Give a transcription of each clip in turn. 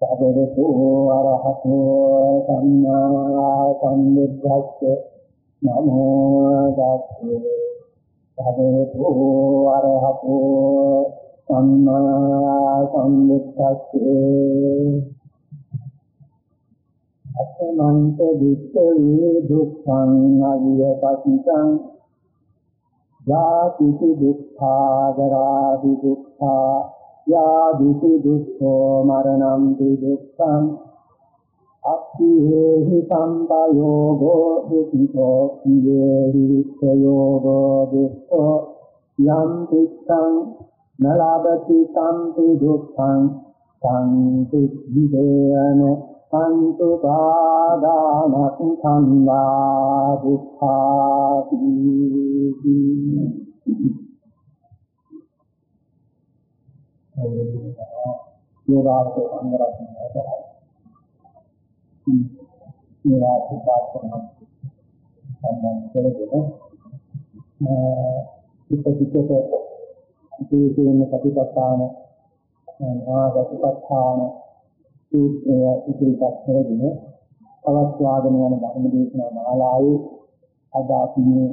සබරතු අරහතෝ සම්මා සම්බුද්දස්ස නමෝ තස්සේ සබරතු අරහතෝ සම්මා සම්බුද්දස්සේ අසමන්ත දුක්ඛේ දුක්ඛං අවිය පටිච්චං යාති දුක්ඛා ජරාදි දුක්ඛා යාදිති දුක්ඛෝ මරණං දුක්ඛං අත්ථි හේහි සම්පයෝගෝ දුක්ඛෝ ඉවේහි විච්ඡයෝගෝ දුක්ඛෝ යම් දුක්ඛං නලබති සම්පි දුක්ඛං සංති විදේන සන්තු පාදානක් සංවා දුක්ඛාති යෝගාවචර සංගරත්නය කරයි. මේවා පිටාපන සම්බන්ධ කරගෙන ඉපදිතට ඉතිරිම කටිපත්තාන ආගතිපත්තාන සූත්‍රය ඉදිරිපත් කරගෙන පවත්වාගෙන යන ධර්ම දේශනා මාලාවේ අද අපි මේ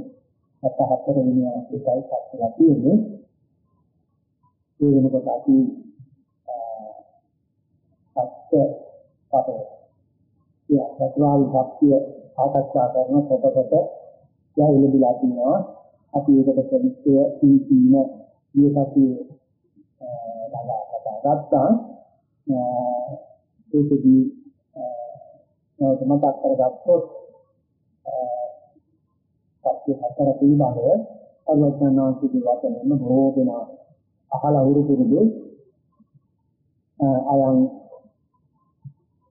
74 වෙනි අංකයයි සත්‍යලා තියෙන්නේ ඒ වෙනකොට අපි සත්‍ය පදේ ඒ චතුරාර්ය සත්‍ය සාකච්ඡා කරන කොටකට යයිලබිලා තිනවා අපි ඒකට ප්‍රතික්‍රිය සීතීන ඊටපස්සේ ළඟා කතා ගත්තා ඒකදී මතක් කරගත්තොත් සත්‍ය හතර පිළිබඳව අලෝකනාන්තික වචනෙම බොහෝ දෙනා අහලා උරු පුරුදු අයං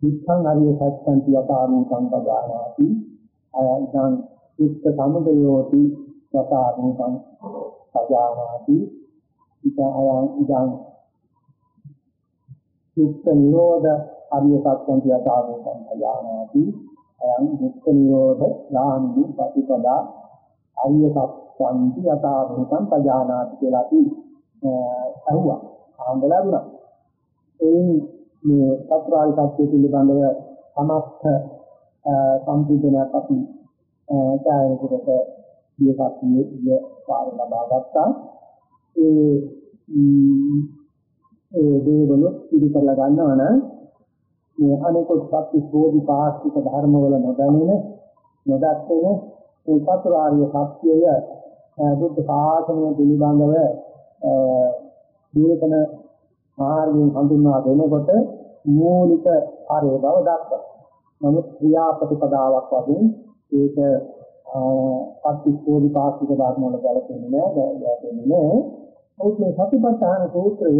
විස්සං අරිය සත්‍යං යතානු සම්පදානාති. අයං විස්ස සමුදයෝති යතානු සම්පදානාති. ඉතං අයං ඉදං විස්ස නිරෝධ අරිය සත්‍යං යතානු සම්පදානාති. අයං විස්ස නිරෝධ ලාන්ති ප්‍රතිපදා අරිය සත්‍යං යතානු සම්පදානාති කියලා අපි අහුවා ආන්දලා දුනා එයින් මේ චතුරාර්ය සත්‍ය පිළිබඳව සමස්ත සම්පූර්ණයක් අපි ඡායනකට දීපත්ියේ ඉය පාර ලබා ගත්තා ඒ ඒ දේවලු පිළිකරලා ගන්නවා නම් මේ අනිකුත් සත්‍ය සෝධි පාස්තික ධර්මවල නොදැනෙන නොදැක්කේ මේ චතුරාර්ය සත්‍යය බුද්ධ ශාසනය පිළිබඳව දීකන මාර්ගයෙන් හඳුන්වා දෙනකොට මූලික ආරේ බව දක්වනවා. නමුත් ක්‍රියාපටිපදාවක් වශයෙන් ඒක අත්‍යෝදි පාස්තික ධර්ම වල ගැලපෙන්නේ නැහැ, ගැලපෙන්නේ නැහැ. ඒත් මේ සතිපට්ඨාන සූත්‍රය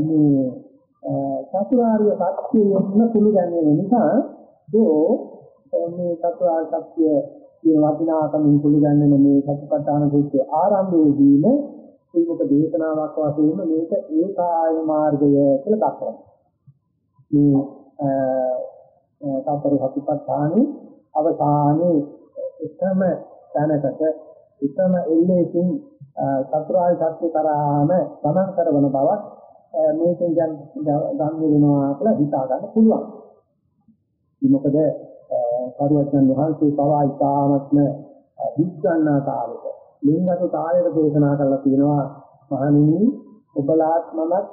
මේ චතුරාර්ය සත්‍යයෙන් කුළු ගැන්වෙන නිසා දෝ මේ චතුරාර්ය සත්‍ය කියන වටිනාකමින් කුළු ගැන්වෙන මේ සතිපට්ඨාන සූත්‍රය ආරම්භයේදීම ඒක දේශනාවක් වශයෙන් මේක ඒකායන මාර්ගය කියලා දක්වනවා. මේ සතර සතිපට්ඨානෙ අවසානයේ එකම තැනකට එකම එල්ලේකින් චතුරාර්ය සත්‍ය කරාම ගමන් කරන බවක් මේකෙන් දැන් ගන්න වෙනවා කියලා හිතා ගන්න පුළුවන්. මොකද පරිවර්තන වහන්සේ පවා ඉතාමත්ම විඥානා කාලෙක ලිංගතු කායයට දේශනා කරලා තියෙනවා. මහණෙනි ඔබලාත් මමත්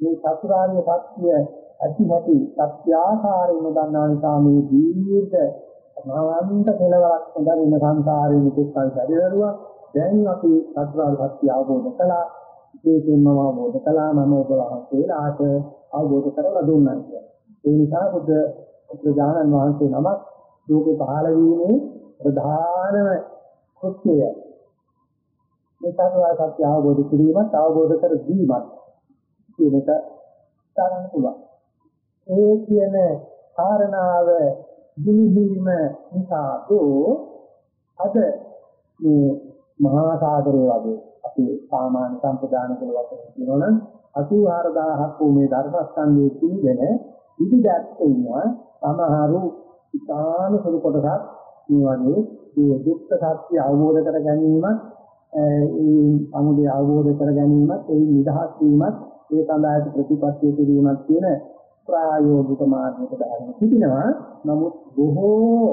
මේ චතුරාර්ය සත්‍ය ඇති නැති සත්‍යාකාරයෙන් දන්නා නිසා මේ දීර්ඝ මහන්ත කෙලවරක් හොඳින් ඉන්න සංසාරේ මෙතෙක් කල් වැඩිරුවා දැන් අපි චතුරාර්ය සත්‍ය අවබෝධ කළා. ඒකෙන් මම අවබෝධ කළා. මම ඔබ වහන්සේලාට අවබෝධ කරලා දුන්නා ඒ නිසා බුද්ධ ප්‍රජානන් වහන්සේ නමක් ලෝකේ පහළ වීමේ ප්‍රධානම කෘත්‍යය මේ චතුරාර්ය සත්‍ය අවබෝධ කිරීමත් අවබෝධ කර දීමත් කියන එක ගන්න පුළුවන්. ඒ කියන කාරණාව දිවිහිම නිසා තෝ අද මේ මහා සාගරය වගේ අපේ සාමාන්‍ය සම්ප්‍රදාන කළ වශයෙන් කියනවනම් 84000ක් වූ මේ ධර්මස්කන්ධයේ පිළිගෙන විවිධයක් ඉන්නවා සමහරු ඉතාම සුළු කොටසක් මේ වගේ මේ දුක්ඛ සත්‍ය අවබෝධ කර ගැනීමත් ඒ අමුදේ අවබෝධ කර ගැනීමත් ඒ නිදහස් වීමත් ඒ සඳහා ප්‍රතිපත්තිය කිරීමත් කියන ප්‍රායෝගික මාර්ගයක දාගෙන සිටිනවා. නමුත් බොහෝ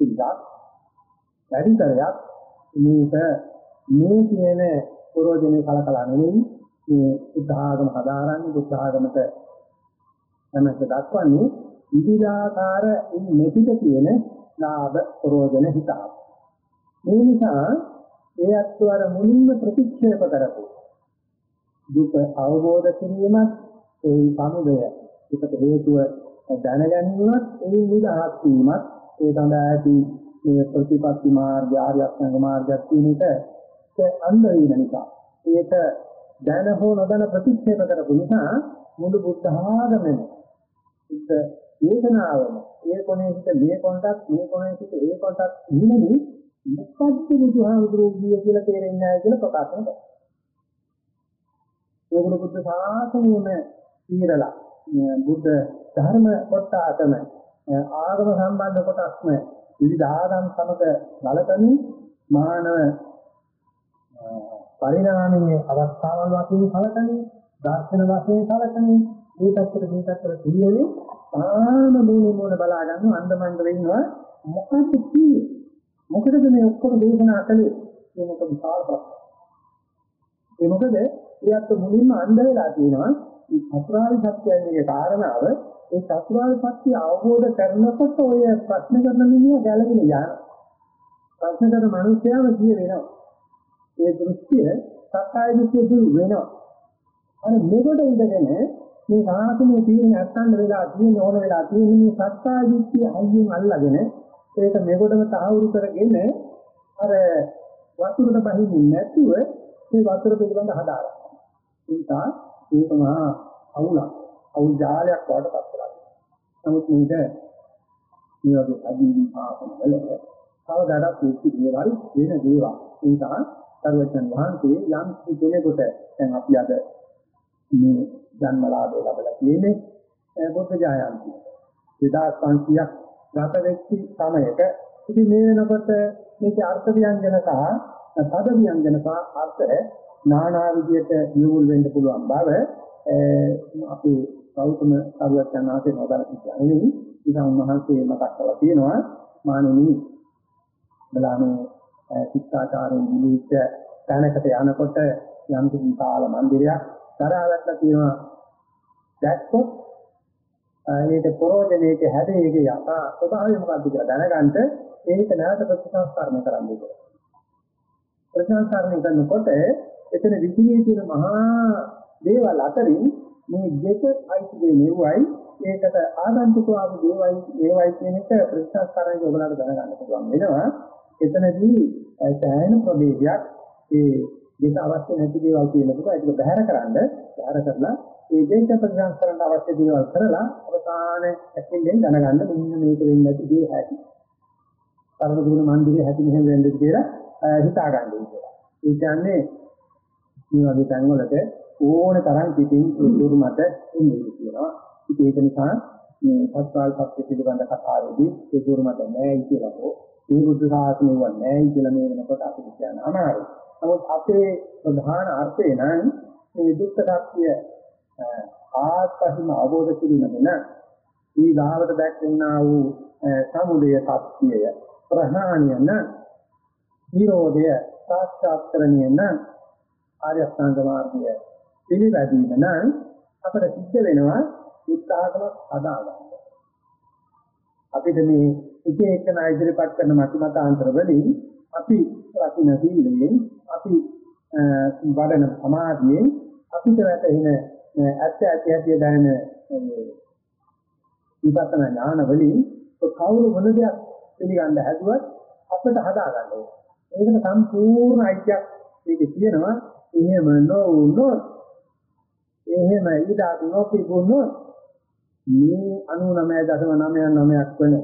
ඉඳක් වැඩිතරයක් මේක මේ කියන ප්‍රෝජනේ කලකලා නෙවෙයි මේ බුද්ධ ආගම හදාරන්නේ බුද්ධ ආගමට තමයි දක්වන්නේ විවිධාකාර මෙතික කියන ලාභ ප්‍රෝජන හිතා. මේ නිසා ඒ අත්වර මුලින්ම ප්‍රතික්ෂේප කරපු දුක අවබෝධ කිරීමත් ඒ සමුදය. ඒකට හේතුව දැනගැනීමත් ඒ නිදහස් වීමත් ඒ සඳහා ඇති මේ ප්‍රතිපත්ති මාර්ගය ආර්ය අෂ්ටාංග මාර්ගයක් කියන එක අන්ධ වෙන නිසා. ඒක දැන හෝ නොදැන ප්‍රතික්ෂේප කරපු නිසා මුළු බුද්ධ ආගමෙම ඉත වේදනාවම ඒ කොනේ සිට මේ කොටත් මේ කොනේ සිට ඒ කොටත් නිමෙන්නේ මොකද්ද බුදුහාමුදුරුවෝ කිය කියලා තේරෙන්නේ නැහැ කියලා ප්‍රකාශ කරනවා. ඒගොල්ලෝ බුද්ධ ශාසනයම తీරලා බුද්ධ ධර්ම කොටසම ආගම සම්බන්ධ කොටස්ම විවිධ ආගම් සමග ගලපමින් මානව පරිණාමයේ අවස්ථාවල් වශයෙන් කලකන්නේ දර්ශන වශයෙන් කලකන්නේ මේ පැත්තට මේ පැත්තට පිළිවෙලේ තාම මේ මොන බලා ගන්න අන්දමන්ද වෙන්නවා මොකක්ද කියේ මොකටද මේ ඔක්කොම දේශනා කළේ? මේක විශාල ප්‍රශ්නයක් ඒ මොකද? ඒත් මුලින්ම අන්ධ වෙලා තියෙනවා. මේ චතුරාර්ය සත්‍යයේ කාරණාව. ඒ චතුරාර්ය සත්‍ය අවබෝධ කරනකොට ඔය ප්‍රශ්න කරන මිනිහ ගැලවෙන යන. ප්‍රශ්න කරන මිනිහයාම කිය වෙනවා. ඒ දෘෂ්ටිය සත්‍යය දෘෂ්ටිය දුරු වෙනවා. අර මෙගොඩ ඉඳගෙන මේ සාසනයේ තියෙන අත්හඬ වෙලා තියෙන ඕන වෙලා තියෙන මේ සත්‍යය දෘෂ්ටිය අයියෙන් අල්ලගෙන ඒක මෙගොඩම තහවුරු කරගෙන අර වතුරට බහින්නේ නැතුව මේ වතුර පිළිබඳ හදාගන්න. ඒ නිසා ඒක මහා අවුලක්. අවුල් ජාලයක් වඩපත් කරලා. නමුත් මේක මේ වගේ අදීවි පාපන වල කවදාවත් මේ දේවල් වෙන දේවල්. ඒ නිසා සර්වචන් වහන්සේ යම් කෙනෙකුට දැන් අපි අද මේ ජන්මලාභය ලැබලා තියෙන්නේ බුද්ධ ජයන්ති 2500ක් ගත වෙච්ච සමයක. ඉතින් මේ වෙනකොට මේකේ අර්ථ ව්‍යංජන සහ පද ව්‍යංජන සහ අර්ථ නානා විදියට නියුල් වෙන්න පුළුවන් බව අපි ගෞතම සර්වඥාන්සේ නොදැන කියන්නේ ඉතින් උන්වහන්සේ මතක් කරලා තියෙනවා මානෙනි බලාමේ ශික්ෂාචාරයෙන් නිවිච්ච තැනකට යනකොට යම් කිසි කාල මන්දිරයක් දරාවැටලා තියෙනවා. දැක්කොත් ඒක ප්‍රෝජනයේක හැදෙයක යථා ස්වභාවය මොකක්ද කියලා දැනගන්න ඒක නැවත ප්‍රතිසංස්කරණය කරන්න ඕනේ. ප්‍රතිසංස්කරණය කරනකොට එතන විචිනේ තියෙන මහා දේවල් අතරින් මේ දෙක අයිති දේ නෙවුවයි ඒකට ආගන්තුක ආපු දේවල් ඒවයි කියන එක ප්‍රතිසංස්කරණය ඔයගලට දැනගන්න පුළුවන් වෙනවා. එතනදී සෑහෙන ප්‍රභේදයක් ඒ දෙක අවශ්‍ය නැති දේවල් කියනකොට ඒක බැහැර කරන්න බැහැර කරලා ඒ දෙක ප්‍රතිසංස්කරණයට අවශ්‍ය දේවල් කරලා අවසාන ඇකින්ෙන් දැනගන්න මෙන්න මේක වෙන්නේ නැති දේ ඇති. පරම දුන මන්දිරේ ඇති මෙහෙම වෙන්නේ කියලා හිතා ගන්න ඕනේ. ඒ කියන්නේ මේ වගේ තැන්වලට ඕන තරම් පිටින් උතුරු මත එන්නේ කියනවා. ඉතින් ඒක නිසා මේ සත්‍වාල් සත්‍ය පිළිබඳ කතාවේදී ඒ උතුරු මත නැහැ කියලා හෝ මේ බුද්ධ ශාසනය වන් නැහැ කියලා මේ වෙනකොට අපිට කියන්න අමාරුයි. නමුත් අපේ ප්‍රධාන අර්ථය නම් මේ දුක්ඛ සත්‍ය ආත්පහිම අවබෝධ කිරීම වෙන ඊගාවට දැක්වෙනා වූ සමුදය සත්‍යය ප්‍රහාණය න නිරෝධය සාක්ෂාත් කරණිය න ආර්ය අෂ්ටාංග මාර්ගය පිළිපැදීම නම් අපිට සිද්ධ වෙනවා උත්සාහකමක් හදාගන්න. අපිට මේ එක එක නා ඉදිරිපත් කරන මතිමතාන්තර වලින් අපි රකින්න සීලයෙන් අපි වඩන සමාධියෙන් අපිට වැටෙන ඇත්ත ඇති ඇති දැනෙන විපස්සනා ඥාන වලින් කවුරු මොන දෙයක් පිළිගන්න හැදුවත් අපිට හදා ගන්න ඕනේ. ඒකට සම්පූර්ණ අයිතියක් මේකේ තියෙනවා. එහෙම නොවුනොත් එහෙම ඊට නොතිබුණොත් මේ 99.99ක් වෙන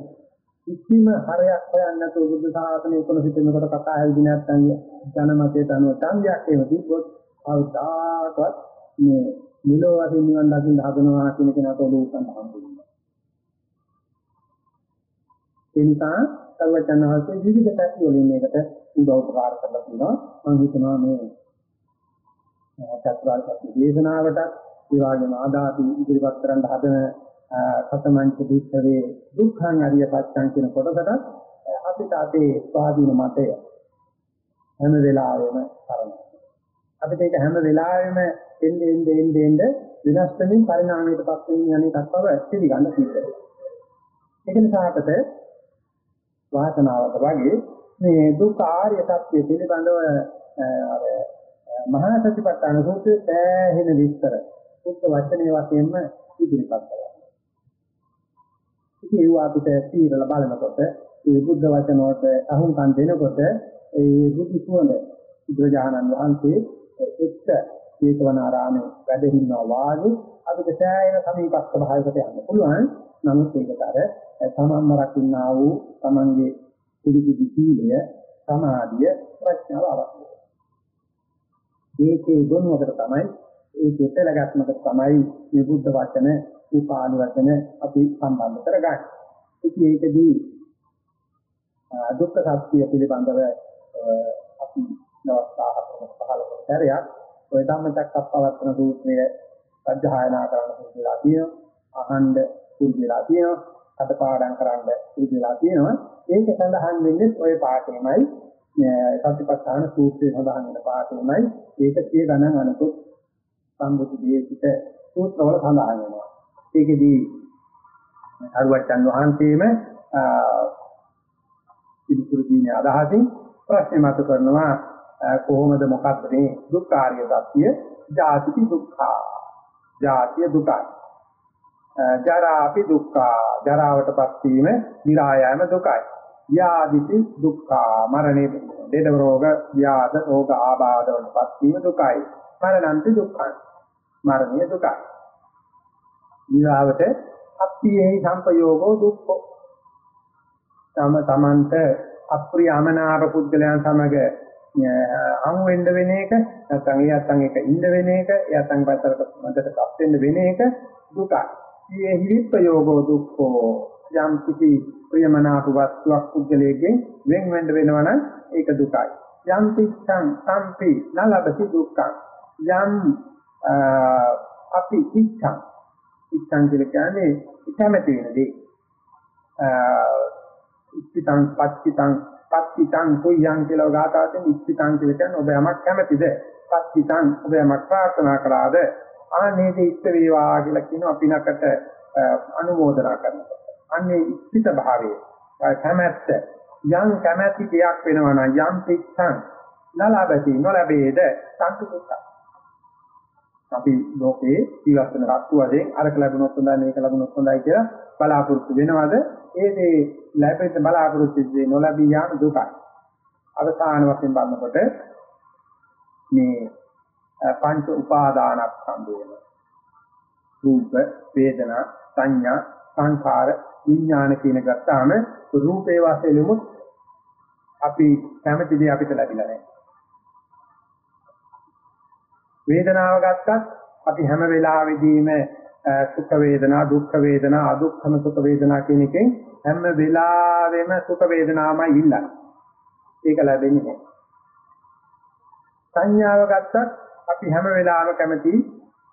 කිසිම හරයක් හොයන්න නැතුව බුද්ධ ශාසනය කොන සිටිනකොට කතා හැදින නැත්නම් ජනමතයට අනුව සංඥාවක් එහෙම තිබ්බොත් අවදාකවත් මේ නිලෝ වශයෙන් නිවන් දකින්න හදනවා කියන කෙනාට ඔලුව සම්බන්ධ වෙනවා. ඒ නිසා සර්වඥාන්සේ විවිධ පැති වලින් මේකට උදව් උපකාර කරලා තියෙනවා. මම හිතනවා මේ චතුරාර්ය සත්‍ය දේශනාවට ඒ වගේම ආදාති ඉදිරිපත් කරන්න හදන සතමංච දුක්ඛවේ දුක්ඛං අරිය සත්‍යං කියන කොටසට අපිට අපේ ස්වාධීන මතය හැම වෙලාවෙම කරනවා. අපිට ඒක හැම වෙලාවෙම එන්නේ එන්නේ එන්නේ එන්නේ වෙනස් වෙමින් පරිණාමයටපත් වෙමින් යන එකක් බව පිළිගන්න සිද්ධ වෙනවා. ඒක නිසා අපිට වාසනාවට වගේ මේ දුක් ආර්ය සත්‍ය පිළිබඳව අර මහා සතිපට්ඨාන සූත්‍රයේ සෑහෙන විස්තර සුද්ධ වචනේ වශයෙන්ම ඉදිරිපත් කරනවා. ඉතින් ඒවා අපිට තීරලා බලනකොට මේ බුද්ධ වචන වලට අහුම්කම් දෙනකොට ඒ බුදු සුවඳ බුදුරජාණන් වහන්සේ එක්ක ජේතවනාරාමේ වැඩ ඉන්නවා වාගේ අපිට සෑහෙන සමීපස්ත භාවයකට යන්න පුළුවන්. නමුත් ඒකට අර තමන්ම රකින්නා වූ තමන්ගේ පිළිපිදි සීලය, සමාධිය, ප්‍රඥාව අවශ්‍යයි. ඒකේ ගුණවකට තමයි ඒකේ පෙළගස්මකට තමයි මේ බුද්ධ වචන, උපාලි වචන අපි සම්බන්ධ කරගන්නේ. ඉතින් ඒකදී දුක්ඛ සත්‍ය පිළිබඳව අපි දවස් 10කට 15කට පෙරයක් ඔය ධම්මචක්කප්පවත්තන සූත්‍රය අධ්‍යයනා කරන්න පුරුදු වෙලා තියෙනවා. අහන්න පුරුදු වෙලා තියෙනවා. අටපාඩම් කරන්න පුරුදු වෙලා තියෙනවා. ඒක සඳහන් වෙන්නේ ඔය පාඩේමයි සතිපට්ඨාන සූත්‍රයේ සඳහන් වෙන පාඩේමයි ඒක සිය ගණන් අනිකුත් සම්බුද්ධ දේශිත සූත්‍රවල සඳහන් වෙනවා. ඒකෙදී අරුවචන් වහන්සේම පිළිතුරු දීනේ අදහසින් ප්‍රශ්න මත කරනවා කොහොමද මොකක්ද මේ දුක්ඛාරිය සත්‍ය? ජාති දුක්ඛා. ජාතිය දුකයි. ජරාපි දුක්ඛා. ජරාවටපත් වීම විරායම දුකයි. ව්‍යාධිති දුක්ඛා. මරණේ දෙද රෝග ව්‍යාධ රෝග ආබාධ වලපත් වීම දුකයි. මරණන්ති දුක්ඛයි. මරණය දුකයි. විරාවට අප්පියේ සංපයෝගෝ දුක්ඛෝ. තම තමන්ට අප්‍රියමනාප පුද්ගලයන් සමග හමු වෙන්න වෙන එක නැත්නම් ඒ නැත්නම් එක ඉන්න වෙන එක නැත්නම් පැත්තකට මැදටපත් වෙන්න වෙන එක දුකයි. මේ හිවිප්පයෝගෝ දුක්ඛෝ යම් කිසි ප්‍රියමනාප වස්තුවක් පුද්ගලයෙන් වෙන් වෙන්න වෙනවා නම් ඒක දුකයි. යම් පිච්ඡං සම්පි නලබති දුක්ඛං යම් අපි ඉච්ඡං ඉච්ඡං කියන්නේ කැමති වෙන දේ. ඉච්ඡිතං පච්චිතං පත්තිතං කුයං කියලා ගාතාවෙන් ඉච්ඡිතං කියලා කියන්නේ ඔබ යමක් කැමතිද? පත්තිතං ඔබ යමක් ප්‍රාර්ථනා කළාද? ආනේද ඉෂ්ඨ වේවා කියලා කියන අපිනකට අනුමෝදනා කරනවා. අන්නේ ඉච්ඡිත භාවයේ කැමැත්ත යම් කැමැති දෙයක් වෙනවා නම් යම් පිච්ඡං නලබති නොලැබේද සතුටුයි. අපි ලෝකේ ජීවත් වෙන වස්තු වශයෙන් අරක ලැබුණොත් හොඳයි මේක ලැබුණොත් හොඳයි කියලා බලාපොරොත්තු වෙනවද? ඒ දේ ලැබෙන්න බලාපොරොත්තු වෙන්නේ නොලැබී යාම දුකයි. අවසාන වශයෙන් බලනකොට මේ පංච උපාදානස්කන්ධය වෙන රූප වේදනා සංඥා සංඛාර විඥාන කියන ගත්තාම රූපේ වාසෙලෙමුත් අපි කැමති දේ අපිට ලැබිලා නැහැ. වේදනාව ගත්තත් අපි හැම වෙලාවෙදීම සුඛ වේදනා දුක්ඛ වේදනා අදුක්ඛම සුඛ වේදනා කියන එකෙන් හැම වෙලාවෙම සුඛ වේදනාමයි ඉල්ලන්නේ. ඒක ලැබෙන්නේ නැහැ. සංඥාව ගත්තත් අපි හැම වෙලාවෙම කැමති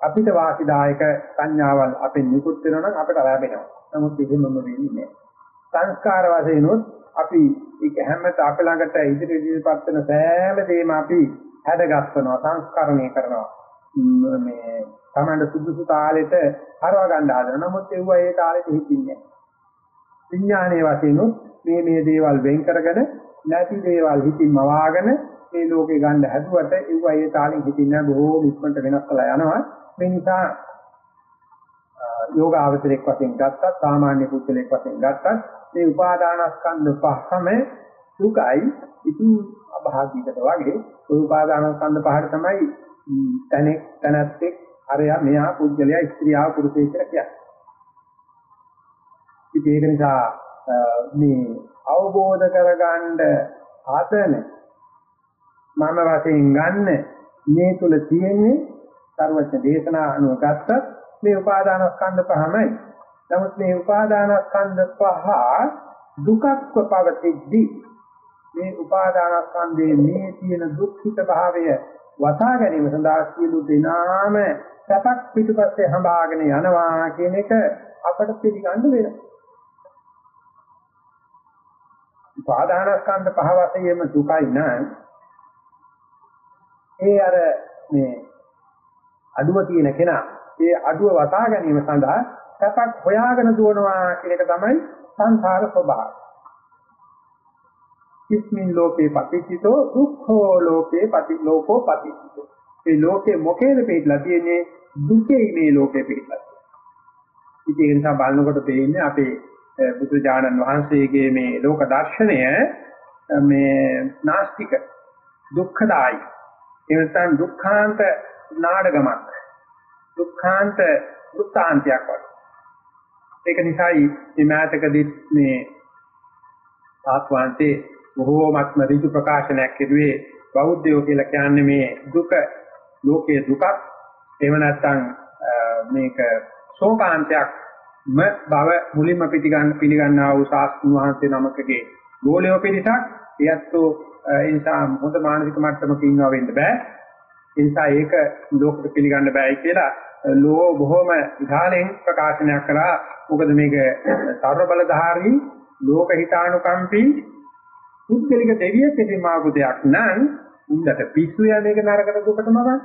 අපිට වාසිදායක සංඥාවල් අපෙන් නිකුත් වෙනවා නම් අපිට ලැබෙනවා. නමුත් එහෙමම වෙන්නේ නැහැ. සංස්කාර වශයෙන් උත් අපි ඒක හැමත අප ළඟට ඉදිරි ඉදිරිපත් වෙන සෑම දෙයක්ම අපි හැඩගස්වනවා සංස්කරණය කරනවා. මේ තමන්ට සුදුසු තාලෙට හරවා ගන්න හදනවා. නමුත් ඒව ඒ තාලෙට හිතින්නේ නැහැ. විඥානයේ වශයෙන් මේ මේ දේවල් වෙන් කරගෙන නැති දේවල් හිතින්ම වාගෙන මේ ලෝකේ ගන්න හැදුවට ඒව ඒ තාලෙන් හිතින්නේ බොහෝ ඉක්මනට වෙනස් කරලා යනවා. මේ නිසා යෝග අවතරයක් වශයෙන් ගත්තත් සාමාන්‍ය පුද්ගලයෙක් වශයෙන් ගත්තත් මේ උපාදානස්කන්ධ පහම සුඛයි ඉතින් අභාගිකට වගේ ඔය උපාදානස්කන්ධ පහට තමයි තැනෙක් තැනැත්තෙක් අරයා මෙහා පුද්ගලයා ස්ත්‍රියව පුරුෂය කියලා කියන්නේ. ඉතින් ඒක නිසා මේ අවබෝධ කරගන්න ආතන මම වශයෙන් ගන්න මේ තුල තියෙන්නේ සර්වඥ දේශනා අනුව ගත්තත් මේ උපාදානස්කන්ධ පහමයි. නමුත් මේ උපාදානස්කන්ධ පහ දුකක්ව පවතිද්දී මේ උපාදානස්කන්ධයේ මේ තියෙන දුක්ඛිත භාවය වසා ගැනීම සඳහා සියලු දෙනාම සැපක් පිටුපස්සේ හඹාගෙන යනවා කියන එක අපට පිළිගන්න වෙනවා. පාදානස්කන්ධ පහ වශයෙන්ම දුකයි නම් ඒ අර මේ අඩුව තියෙන කෙනා ඒ අඩුව වටා ගැනීම සඳහා සැපක් හොයාගෙන දුවනවා කියන එක තමයි සංසාර ස්වභාවය. ඉස්මින් ලෝකේ පටිච්චිතෝ දුක්ඛෝ ලෝකේ පටි ලෝකෝ පටිච්චිතෝ. ඒ ලෝකේ මොකේද පිටලා තියෙන්නේ දුකේ මේ ලෝකේ පිටලා. ඉතින් ඒ නිසා බලනකොට පේන්නේ අපේ බුදු දානන් වහන්සේගේ මේ ලෝක දර්ශනය මේ නාස්තික දුක්ඛදායි එනසන් දුක්ඛාන්ත නාඩගමක් දුක්ඛාන්ත වෘත්තාන්තයක් වගේ ඒක නිසායි මේ මාතකදී මේ සාත්වාන්තේ බොහෝමත්ම ඍජු ප්‍රකාශනයක් කෙරුවේ බෞද්ධයෝ කියලා කියන්නේ මේ දුක ලෝකයේ දුකක් එහෙම නැත්නම් මේක ශෝකාන්තයක් ම බව මුලින්ම පිටිගන්න පිළිගන්නා වූ සාස්තුන් වහන්සේ නමකගේ ගෝලයෝ පිළිසක් එයත්ෝ ඒ නිසා හොඳ මානසික මට්ටමක ඉන්නවා වෙන්න බෑ. ඒ නිසා ඒක ලෝකෙට පිළිගන්න බෑයි කියලා ලෝ බොහොම විධාලෙන් ප්‍රකාශනයක් කරා. මොකද මේක සර්ව බලධාරී ලෝක හිතානුකම්පී පුද්ගලික දෙවියෙක් ඉතින් මාකු දෙයක් නම් උන්දට පිස්සු ය මේක නරකට දුකටම ගන්න.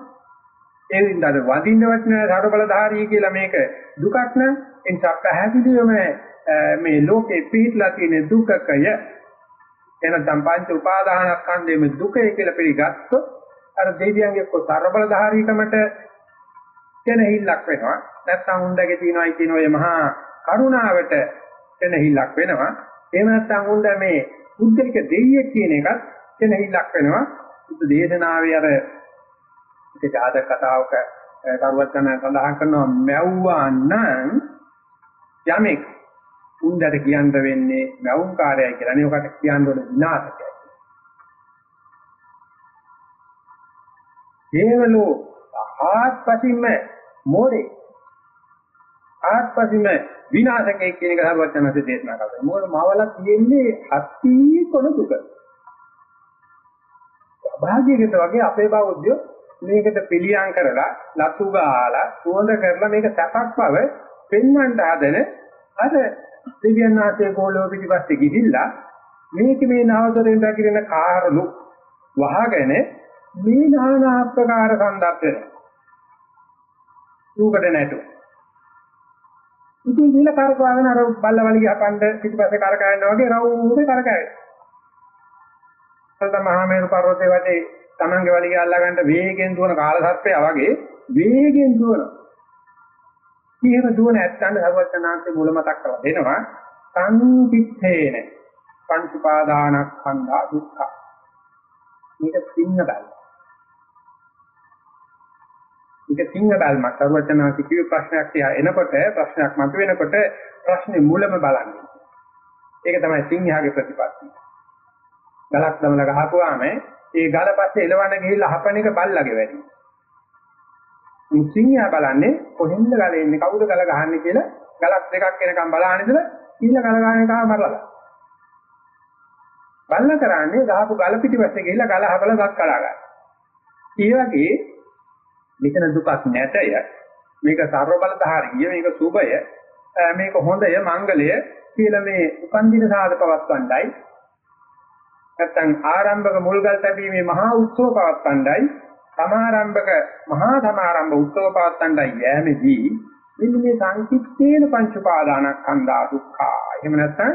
ඒ වින්දාද වදින්න වටින සර්ව බලධාරී කියලා මේක දුකක් නම් ඒ නිසා පැහැදිලිවම මේ ලෝකේ පිහිටලා තියෙන දුකකය එනනම් පංච උපාදානස්කන්ධයේ දුකයි කියලා පිළිගත්තොත් අර දෙවියන්ගේ කො සර්ව බලධාරීකමට කෙනෙහිල්ලක් වෙනවා නැත්නම් උන්දගේ තියෙනයි කියන ඔය මහා කරුණාවට කෙනෙහිල්ලක් වෙනවා එහෙම නැත්නම් උන්ද මේ බුද්ධික දෙවියෙක් කියන එකත් කෙනෙහිල්ලක් වෙනවා. බුද්ධ දේශනාවේ අර ඒක ජාතක කතාවක කරුවත් කරන සඳහන් කරනවා මැව්වා නම් යමෙක් උන්දට කියන්න වෙන්නේ මැවුම් කාර්යය කියලා. නේ ඔකට කියන්න ඕන විනාශකයි හේවලෝ ආත්පසින්ම මොරේ. ආත්පසින්ම විනාශකේ කියන එක හරුවත් යනසේ දේශනා කරනවා. මොකද මවල තියෙන්නේ අති කොන දුක. අභාග්‍යයකට වගේ අපේ බෞද්ධය මේකට පිළියම් කරලා ලතු ගාලා සුවඳ කරලා මේක සැපක් බව පෙන්වන්න හදන අර දෙවියන් ආසේ ගෝලෝ පිටිපස්සේ ගිහිල්ලා මේක මේ නවතරෙන් දකින්න කාරණු වහගෙන මේ নানা ආකාර සම්දත් වෙනවා. ඌකට නැටු. ඉතින් ගිල කරකවාගෙන අර බල්ලවලිය හපන්න පිටිපස්සේ කරකවනවා වගේ රවුමේ කරකැවෙනවා. සල්ත මහා මේරු පර්වතයේ වටේ Tamange වලිය අල්ලා ගන්න වේගෙන් දුවන කාලසර්පයා වගේ වේගෙන් දුවනවා. ඊහෙම දුවන ඇත්තන්ට සර්වඥාන්සේ මුල මතක් කරලා දෙනවා සංකිට්ඨේන පංච උපාදානස්කන්ධා දුක්ඛ. මේක සිංහ බැලුවා. ඒක සිංහ බැල්මක් සර්වචනාති කිව්ව ප්‍රශ්නයක් තියා එනකොට ප්‍රශ්නයක් මතුවෙනකොට ප්‍රශ්නේ මුලම බලන්නේ. ඒක තමයි සිංහයාගේ ප්‍රතිපත්තිය. ගලක් දමලා ගහපුවාම ඒ ගල පස්සේ එලවන්න ගිහිල්ලා හපන එක බල්ලගේ වැඩි. සිංහයා බලන්නේ කොහෙන්ද ගල එන්නේ කවුද ගල ගහන්නේ කියලා ගලක් දෙකක් එනකම් බලහන් ඉඳලා ඊළ ගල ගහන එක මරලා. බල්ල කරන්නේ ගහපු ගල පිටිපස්සේ ගිහිල්ලා ගල හපලා ගස් කඩා ගන්න. ඒ වගේ මෙතන දුකක් නැතය. මේක සර්ව බලධාරිය මේක සුභය. මේක හොඳය මංගලය කියලා මේ උපන්දින සාධක පවත්වන්නයි. නැත්තම් ආරම්භක මුල්ගල් තැබීමේ මහා උත්සව පවත්වන්නයි. සමාරම්භක මහා සමාරම්භ උත්සව පවත්වන්නයි යෑමේදී මෙන්න මේ සංකීර්ණ පංචපාදානස්කන්ධා දුක්ඛා. එහෙම නැත්තම්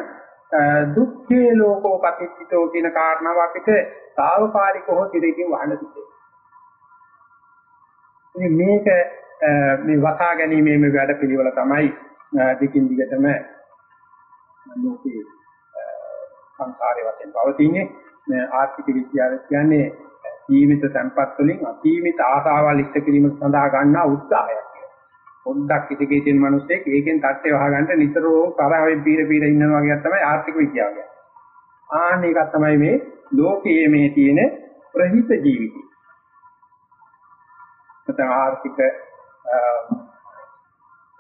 දුක්ඛේ ලෝකෝ පටිච්චිතෝ කියන කාරණාව අපිට සාවකාලිකව තිරකින් වහන්න සිද්ධ ඉතින් මේක මේ වසා ගැනීමේ මේ වැඩ පිළිවෙල තමයි දිගින් දිගටම ලෝකේ සංසාරේ වශයෙන් පවතින්නේ මේ ආර්ථික විද්‍යාව කියන්නේ ජීවිත සම්පත් වලින් අසීමිත ආසාවල් ඉෂ්ට කිරීම සඳහා ගන්නා උත්සාහයක්. පොඩ්ඩක් ඉතිකේ තියෙන මිනිස්සෙක් ඒකෙන් තට්ටේ වහගන්න නිතරම තරහෙන් පීර පීර ඉන්නවා වගේ තමයි ආර්ථික විද්‍යාව කියන්නේ. ආන්න ඒක තමයි මේ ලෝකයේ මේ තියෙන ප්‍රහිත ජීවිතය. නැත්නම් ආර්ථික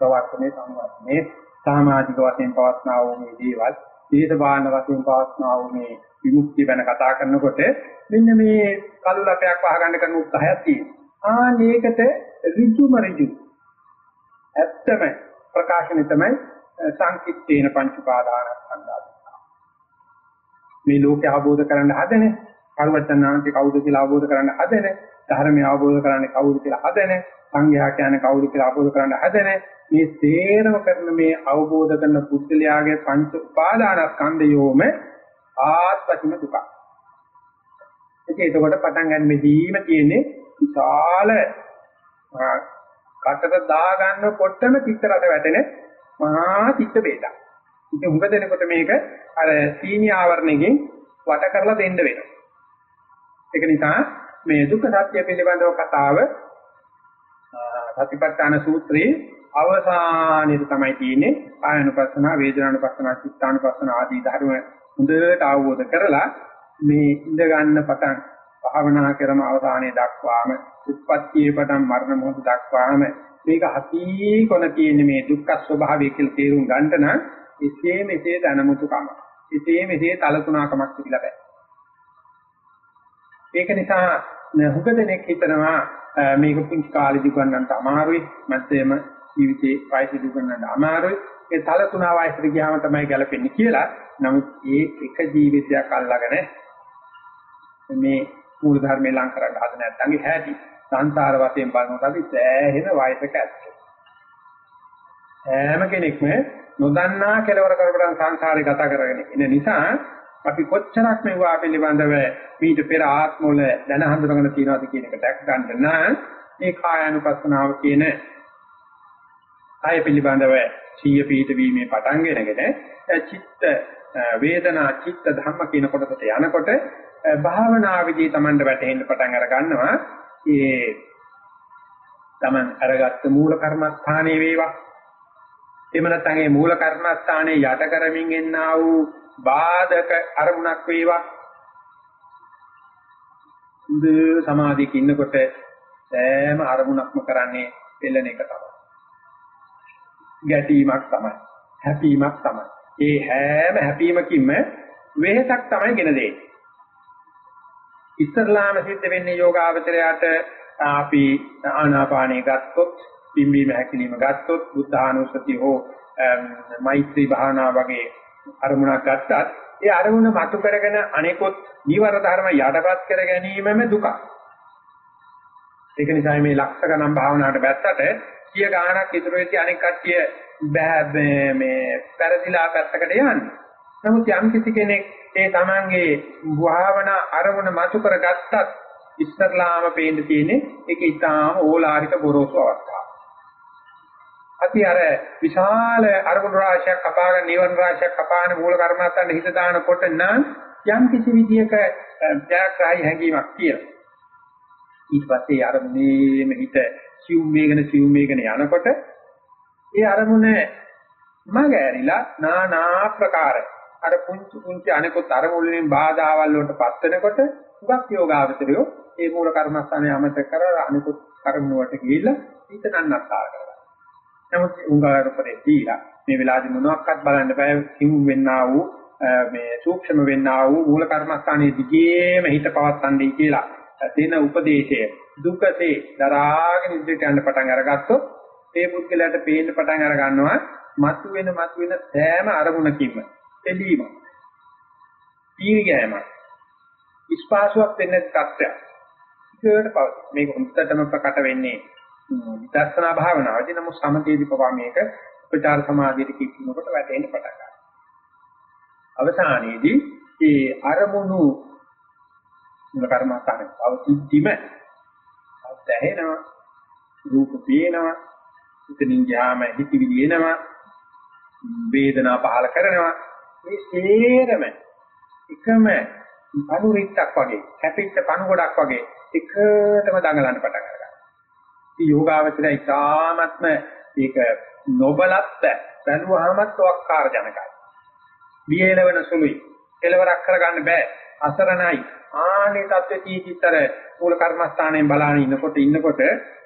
ප්‍රවර්තනයේ සංවර්ධනයේ සමාජික වශයෙන් පවත්නා වූ මේ දේවල් දේශපාලන වශයෙන් පවත්නා වූ මේ විමුක්තිය ගැන කතා කරනකොට මෙන්න මේ කළු ලපයක් වහගන්න කරන උත්සාහයක් තියෙනවා. ආනේකට ඍජුම ඍජු ඇත්තම ප්‍රකාශනය තමයි සංකිට්ඨේන පංච උපාදානස්කන්ධය. මේ ලෝකය අවබෝධ කරගන්න හදනේ කරුවචනාන්ති කවුද කියලා අවබෝධ කරගන්න හදනේ ධර්මය අවබෝධ කරගන්න කවුද කියලා හදනේ සංඝයා කියන්නේ කවුද කියලා අවබෝධ කරගන්න හදනේ මේ තේරම කරන මේ අවබෝධ කරන පුද්ගලයාගේ පංච උපාදානස්කන්ධයෝම ආත්පතිම දුක. ඉතින් එතකොට පටන් ගන්න මෙදීම තියෙන්නේ විශාල කටට දා ගන්නකොටම චිත්ත රස වැටෙන මහා චිත්ත වේදා. ඉතින් උඟ දෙනකොට මේක අර සීනි ආවරණයෙන් වට කරලා දෙන්න වෙනවා. ඒක නිසා මේ දුක්ඛ සත්‍ය පිළිබඳව කතාව සතිපට්ඨාන සූත්‍රයේ අවසානයේ තමයි තියෙන්නේ ආයනුපස්සන, වේදනානුපස්සන, චිත්තානුපස්සන ආදී ධර්ම හොඳට අවබෝධ කරලා මේ ඉඳ ගන්න පටන් භාවනා කරන අවසානයේ දක්වාම උත්පත්තියේ පටන් මරණ මොහොත දක්වාම මේක හති කොන තියෙන මේ දුක්ඛ ස්වභාවය කියලා තේරුම් ගන්න නම් එසේ මෙසේ දැනමුතුකම. එසේ මෙසේ තලතුණකමක් තිබිලා බෑ. ඒක නිසා හුඟ දෙනෙක් හිතනවා මේක පුංචි කාලේදී ගන්නන්ට අමාරුයි, මැදේම ජීවිතේ වයසේදී ගන්නන්ට අමාරුයි. ඒ තලතුණා වයසට ගියාම තමයි ගැලපෙන්නේ කියලා. නමුත් ඒ එක ජීවිතයක් අල්ලාගෙන මේ මූල ධර්මේ ලං කරන්න හද නැත්නම් ඒ හැටි සංසාර වශයෙන් බලනකොට අපි සෑහෙන වයසක ඇත්තේ. හැම කෙනෙක්ම නොදන්නා කෙලවර කරපරන් සංසාරේ ගත කරගෙන ඉන්න නිසා අපි කොච්චරක් මේවා පිළිබඳව මීට පෙර ආත්මවල දැන හඳුනගෙන තියනවාද කියන එක දැක් ගන්න නම් මේ කායानुපස්සනාව කියන ආය පිළිබඳව සීය පීඨ වීමේ පටන් ගෙනගෙන චිත්ත වේදනා චිත්ත ධම්ම කියන කොටසට යනකොට භාවනාවේදී Tamanට වැටෙන්න පටන් අර ගන්නවා. ඒ Taman අරගත්ත මූල කර්මස්ථානයේ වේවා. එහෙම නැත්නම් මේ මූල කර්මස්ථානයේ යට කරමින් එන්නා වූ බාධක අරමුණක් වේවා හොඳ සමාධියක ඉන්නකොට සෑම අරමුණක්ම කරන්නේ එල්ලන එක තමයි. ගැටීමක් තමයි. හැපීමක් තමයි. ඒ හැම හැපීමකින්ම වෙහසක් තමයි ගෙන දෙන්නේ. ඉස්තරලාම සිද්ධ වෙන්නේ යෝගාවචරයට අපි ආනාපානිය ගත්තොත් පිම්බීම හැකිලිම ගත්තොත් බුද්ධානුස්සතිය හෝ මෛත්‍රී භාවනා වගේ අරමුණක් ගත්තත් ඒ අරමුණ මතු කරගෙන අනෙකොත් නීවර ධර්ම යටපත් කර ගැනීමම දුක. ඒක නිසා මේ ලක්ෂ ගණන් භාවනාවට බැස්සට සිය ගාණක් ඉතුරු වෙච්ච අනෙක් කට්ටිය බෑ මේ පෙරදිලා පැත්තකට යන්නේ. නමුත් යම් කිසි කෙනෙක් ඒ තමන්ගේ භාවනා අරමුණ මතු කරගත්තත් ඉස්තරලාම පේන්න තියෙන්නේ ඒක ඊටාම ඕලාරික ගොරෝසු අවස්ථාවක්. අපි අර විශාල අරමුණු රාශියක් කපාගෙන නිවන රාශියක් කපාගෙන මූල කර්මත්තන් හිත දානකොට නම් යම් කිසි විදියක ජයග්‍රහයි හැඟීමක් තියෙනවා. ඊට පස්සේ අරමුණේම හිත සිවුම් වේගන සිවුම් වේගන යනකොට ඒ අරමුණ මග ඇරිලා নানা ප්‍රකාර අර පුංචි පුංචි අනෙකුත් අරමුණුලින් බාධාවල් වලට පත් වෙනකොට උගක් යෝගාවචරයෝ ඒ මූල කර්මස්ථානයේ අමතක කරලා අනෙකුත් කර්ම වලට ගිහිල්ලා හිත නන්නත්තර කරගන්නවා. නමුත් උංගාරපරේ දීලා මේ වෙලාවේදී මොනවාක්වත් බලන්න බෑ සිව් වෙන්නා වූ මේ සූක්ෂම වෙන්නා වූ මූල කර්මස්ථානයේ දිගේම හිත පවත්තන්නේ කියලා දෙන උපදේශය දුකසේ දරාගෙන ඉදිරියට යන්න පටන් අරගත්තොත් ඒ පුද්ගලයාට පේන්න පටන් අර ගන්නවා මතුවෙන මතුවෙන සෑම අරමුණකින්ම එළීම. පීරිගෑම. ඉස්පාසුවක් වෙන්න තත්ත්වයක්. ඒකට පවතී. මේක හොඳටම ප්‍රකට වෙන්නේ විදර්ශනා භාවනාවදී නමුත් සමතේදී පවා මේක උපචාර සමාධියට කිච්චුනකොට වැටෙන්න පටන් ගන්නවා. අවසානයේදී ඒ අරමුණු මුල කර්මස්ථානේ පවතිද්දිම දැහෙනවා රූප පේනවා එතනින් ගියාම හිතවිලි එනවා වේදනා පහල කරනවා මේ සේරම එකම පණු රිට්ටක් වගේ කැපිච්ච පණු ගොඩක් වගේ එකටම දඟලන්න පටන් ගන්නවා. මේ යෝගාවචරය ඉතාමත්ම ඒක නොබලත් බැලුවාමත් ඔක්කාර ජනකයි. විහෙලවන සුළුයි. කෙලවරක් කරගන්න බෑ. අසරණයි. ආනේ தත්ත්වයේ චිත්තර මූල කර්මස්ථානයෙන් බලාගෙන ඉන්නකොට ඉන්නකොට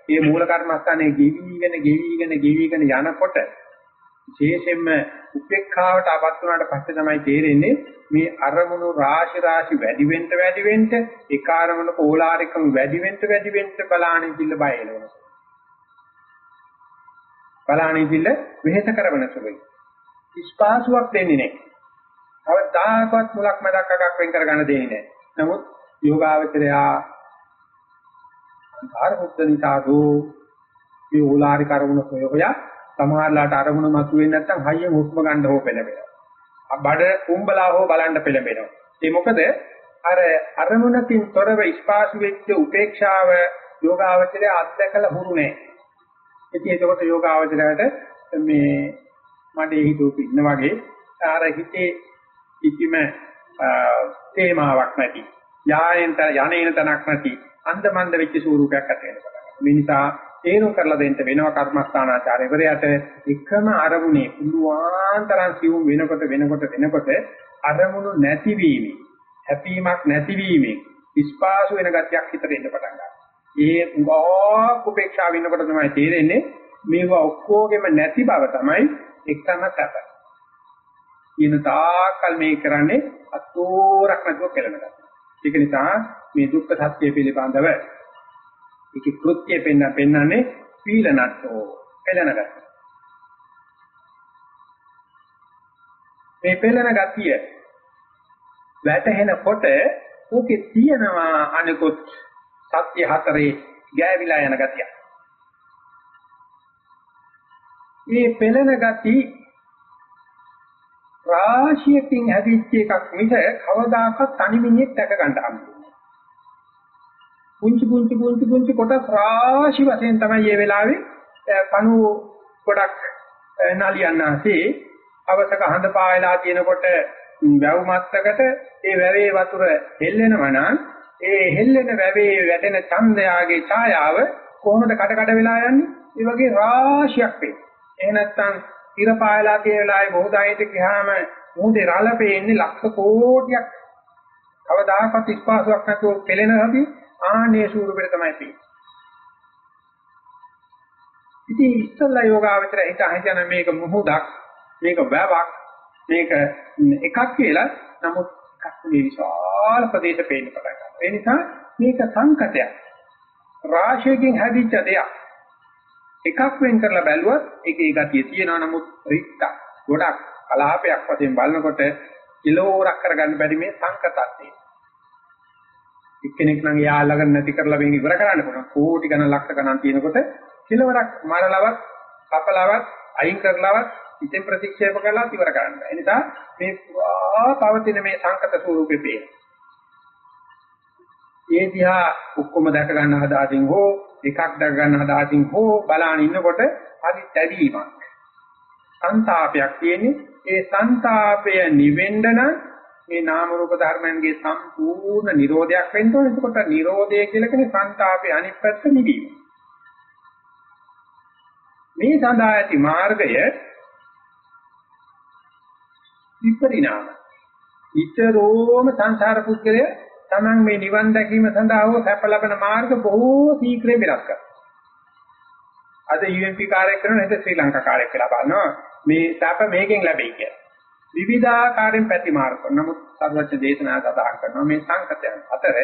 මේ මූල කර්මස්ථානයේ ගෙවිගෙන ගෙවිගෙන ගෙවිගෙන යනකොට විශේෂයෙන්ම උපේක්ඛාවට අපත් වුණාට පස්සේ තමයි තේරෙන්නේ මේ අරමුණු රාශි රාශි වැඩි වෙන්න වැඩි වෙන්න ඒ කාර්මන පෝලාරිකම වැඩි වෙන්න වැඩි වෙන්න බලාණන් කිල්ල බය එනවා. බලාණන් කිල්ල වෙහෙස කරවන සුළුයි. ස්පාසුවක් දෙන්නේ නැහැ. කවදාකවත් මුලක් මැදක් අගක් වෙන් කරගන්න දෙන්නේ නැහැ. නමුත් යෝගාවචරයා සංඛාර මුක්ත නිසාදෝ මේ ඕලාරික අරමුණ සොයෝයා සමහරලාට අරමුණ මතුවෙන්නේ නැත්නම් හයියෙන් හුස්ම ගන්න හෝ පෙළඹෙනවා. බඩ කුඹලා හෝ බලන්න පෙළඹෙනවා. ඒ මොකද අර අරමුණකින් තොරව ස්පාසු වෙච්ච උපේක්ෂාව යෝගාවචරය අත්දකලා හුරු නැහැ. ඉතින් ඒකකොට යෝගාවචරයට මේ මඩේ හිතුවක ඉන්න වගේ ආර හිතේ කිසිම තේමාවක් නැති යායෙන්ත යන්නේන තනක් නැති අන්දමන්ද වෙච්ච ස්වරූපයක් ඇති වෙනවා. මේ නිසා තේරුම් කරලා දෙන්න වෙනවා කර්මස්ථානාචාර්යවරයාට එකම අරමුණේ පුළුවන් තරම් සිවුම් වෙනකොට වෙනකොට වෙනකොට අරමුණු නැතිවීම හැපීමක් නැතිවීම විස්පාසු වෙන ගතියක් හිතට එන්න පටන් ගන්නවා. ඒ උගා උපේක්ෂාව වෙනකොට තමයි තේරෙන්නේ මේවා ඔක්කොගෙම නැති බව තමයි එකම සැප. ඊන තාකල් මේ කරන්නේ අතෝරක් නැතුව කෙලන ගතිය. ඒක නිසා මේ දුක්ඛ සත්‍ය පිළිබඳව ඒකේ කෘත්‍යය පෙන්න පෙන්නන්නේ පීලනට්ඨෝ පෙළන ගතිය. මේ පෙළන ගතිය වැටහෙනකොට ඕකේ තියෙනවා අනිකුත් සත්‍ය හතරේ ගෑවිලා යන ගතිය. මේ පෙළන ගති රාශියකින් හැදිච්ච එකක් මිස කවදාකවත් තනිමිනියෙක් දැක ගන්න හම්බුනේ පුංචි පුංචි පුංචි පුංචි කොටස් රාශි වශයෙන් තමයි මේ වෙලාවේ කණු ගොඩක් නලියන්නාසේ අවසක හඳ පායලා තියෙනකොට වැව් මත්තකට ඒ වැවේ වතුර හෙල්ලෙනවා නම් ඒ හෙල්ලෙන වැවේ වැටෙන ඡන්දයාගේ ඡායාව කොහොමද කඩ කඩ වෙලා යන්නේ? ඒ වගේ රාශියක් වේ. එහෙ නැත්නම් ඉර පායලා තියෙන වෙලාවේ බොහෝදායිට ගියාම මොහොතේ රළ පේන්නේ ලක්ෂ කෝටියක් කවදාකවත් ස්පාසුවක් නැතුව පෙළෙන හැටි ආනේ ස්වරූපෙට තමයි තියෙන්නේ. ඉතින් ඉස්සල්ලා යෝගාවචර හිත හිතන මේක මුහුදක් මේක වැවක් මේක එකක් කියලා නමුත් එකක් මේ විශාල ප්‍රදේශ පේන්න පටන් ගන්නවා. ඒ නිසා මේක සංකතයක්. රාශියකින් හැදිච්ච දෙයක්. එකක් වෙන් කරලා බැලුවොත් ඒකේ ගතිය තියෙනවා නමුත් රික්ත ගොඩක් කලාපයක් වශයෙන් බලනකොට කිලෝරක් කරගන්න බැරි මේ සංකතත් එක්කෙනෙක් නම් එයා අල්ලගන්න නැති කරලා මේක ඉවර කරන්න පුළුවන්. කෝටි ගණන් ලක්ෂ ගණන් තියෙනකොට කිලවරක් මරලවත්, කපලවත්, අයින් කරලවත්, හිතෙන් ප්‍රතික්ෂේප කරලා ඉවර කරන්න. ඒ නිසා මේ පවතින මේ සංකත ස්වරූපේ පේන. ඒ දිහා ඔක්කොම දැක ගන්න හදාටින් හෝ එකක් දැක ගන්න හදාටින් හෝ බලාන ඉන්නකොට හරි තැවීමක්. සංతాපයක් තියෙන්නේ. ඒ සංతాපය නිවෙන්න නම් මේ නාම රූප ධර්මයන්ගේ සම්පූර්ණ නිරෝධයක් වෙන්න ඕනේ. එතකොට නිරෝධය කියලා කියන්නේ සංతాපේ අනිත් පැත්ත නිවීම. මේ සඳහා ඇති මාර්ගය විපරිණාම. ඊතරෝම සංසාර පුද්ගලය Taman මේ නිවන් දැකීම සඳහා හෝ සැප ලබන මාර්ග බොහෝ ශීඝ්‍රයෙන් වෙනස් කරනවා. අද UNP කාර්යයක් කරන හෙට ශ්‍රී ලංකා කාර්යයක් කියලා බලනවා මේ සැප මේකෙන් ලැබෙයි කියලා. විවිධාකාරයෙන් පැතිමාරු කරන නමුත් සර්වඥ දේශනා සඳහන් කරනවා මේ සංකතයන් අතර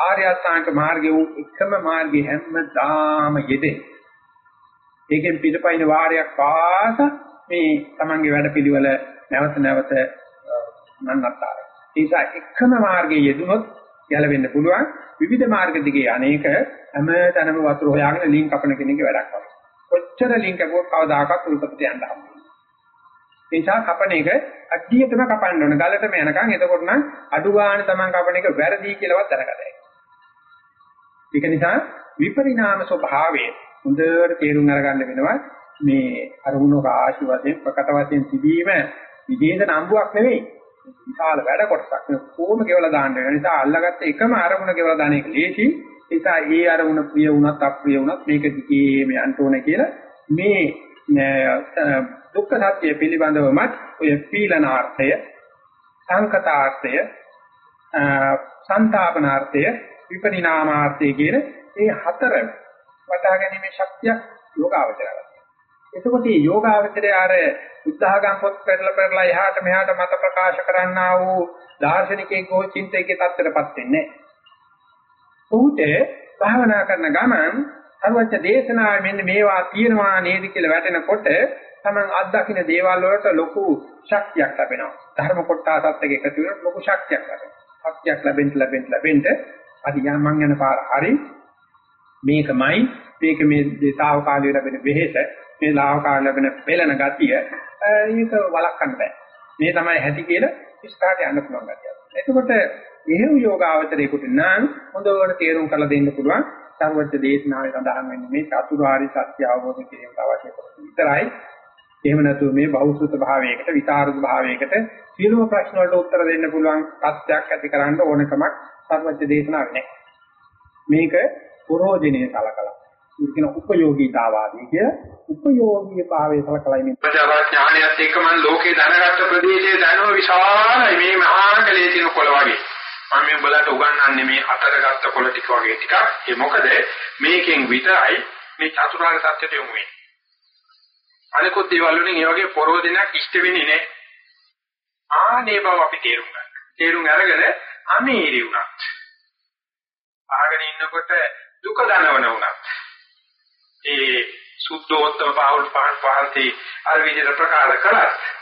ආර්ය අෂ්ටාංග මාර්ගයේ වූ එකම මාර්ගයේ හැමදාම යෙදේ. ඒකෙන් පිටපයින් වාරයක් පාස මේ තමන්ගේ වැඩපිළිවෙල නැවත නැවත නන්නතර. ඒ නිසා එකම මාර්ගයේ යෙදුනොත් ගැලවෙන්න පුළුවන් විවිධ මාර්ග දිගේ අනේක හැමතැනම වතුර හොයාගෙන ලින්ක් කපන කෙනෙක්ගේ වැඩක් වගේ. කොච්චර ලින්ක් කපුවක් කවදාකවත් උල්පතට යන්න හම්බෙන්නේ ඒ නිසා කපන එක අඩියටම කපන්න ඕන. ගලටම යනකම් එතකොට නම් අඩු ගන්න තමන් කපන එක වැරදි කියලාවත් දැනගතයි. ඒක නිසා විපරිණාම ස්වභාවය හොඳට තේරුම් අරගන්න වෙනවා. මේ අරමුණු රාශි වශයෙන් ප්‍රකට වශයෙන් තිබීම විදේශ නම්බුවක් නෙවෙයි. විශාල වැඩ කොටසක්. කොහොම ගෙවලා දාන්න වෙන නිසා අල්ලගත්ත එකම අරමුණ ගෙවලා දාන එක ලේසි. ඒ නිසා ඒ අරමුණ ප්‍රිය වුණත් අප්‍රිය වුණත් මේක දිගේ මේ යන්න ඕනේ කියලා මේ දුක්ඛ සත්‍ය පිළිබඳවමත් ඔය පීලනාර්ථය සංකතාර්ථය සංතාපනාර්ථය විපරිණාමාර්ථය කියන මේ හතර වටහා ගැනීමේ ශක්තිය යෝගාවචරය. එතකොට මේ යෝගාවචරය අර උත්සාහගම් පොත් පෙරලා පෙරලා එහාට මෙහාට මත ප්‍රකාශ කරන්නා වූ දාර්ශනිකයෙක් හෝ චින්තකයෙක් තත්ත්වයටපත් වෙන්නේ ඔහුට භාවනා කරන ගමන් අරවච්ච දේශනාවේ මෙන්න මේවා තියෙනවා නේද කියලා වැටෙනකොට තමන් අත්දකින්න දේවල් වලට ලොකු ශක්තියක් ලැබෙනවා. ධර්ම කොටසත් එක්ක එකතු වෙනකොට ලොකු ශක්තියක් ලැබෙනවා. ශක්තියක් ලැබෙන්න ලැබෙන්න ලැබෙන්න අද යම් යන පාර හරි මේකමයි මේක මේ දේශාවකාලයේ ලැබෙන වෙහෙස මේ ලාවකාල ලැබෙන පෙළෙන ගතිය ඒක වළක්වන්න බෑ. මේ තමයි ඇති කියලා ඉස්හාට යන්න පුළුවන් ගතියක්. එතකොට එහෙම යෝගාවචරයකට නම් හොඳවට තේරුම් කරලා දෙන්න පුළුවන් සර්වඥ දේශනාවේ සඳහන් වෙන්නේ මේ චතුරාර්ය සත්‍ය අවබෝධ කිරීමට අවශ්‍ය කොටස විතරයි. එහෙම නැතුව මේ බෞද්ධ භාවයකට විචාරක භාවයකට සියලුම ප්‍රශ්න වලට උත්තර දෙන්න පුළුවන් තත්ත්වයක් ඇති කරන්න ඕනකමක් සර්වඥ දේශනාවේ නැහැ. මේක පුරෝජනේ සලකලා කියන උපයෝගීතාවාදී කිය උපයෝගී භාවයේ සලකලා ඉන්නේ. ප්‍රජාවත් ඥානයත් එක්ක මම ලෝකේ දැනගත්ත ප්‍රදේශයේ දැනුම විශාලයි මේ මහා කලේ තියෙන කොළ වගේ. මම මේ උඹලට උගන්වන්නේ මේ අතර ගත්ත කොළ ටික වගේ ටිකක්. ඒ මොකද මේකෙන් විතරයි මේ චතුරාර්ය සත්‍යයට යොමු වෙන්නේ. අනිකුත් දේවල් වලින් ඒ වගේ පරෝධනයක් ඉෂ්ට වෙන්නේ නැහැ. ආනේ බව අපි තේරුම් ගන්න. තේරුම් අරගෙන අමීරි වුණත්. ආගෙන ඉන්නකොට දුක දනවන වුණත් ඒ සුද්ධෝත්තම පාවුල් පහන් පහන්ති අර විදිහට ප්‍රකාශ කළත්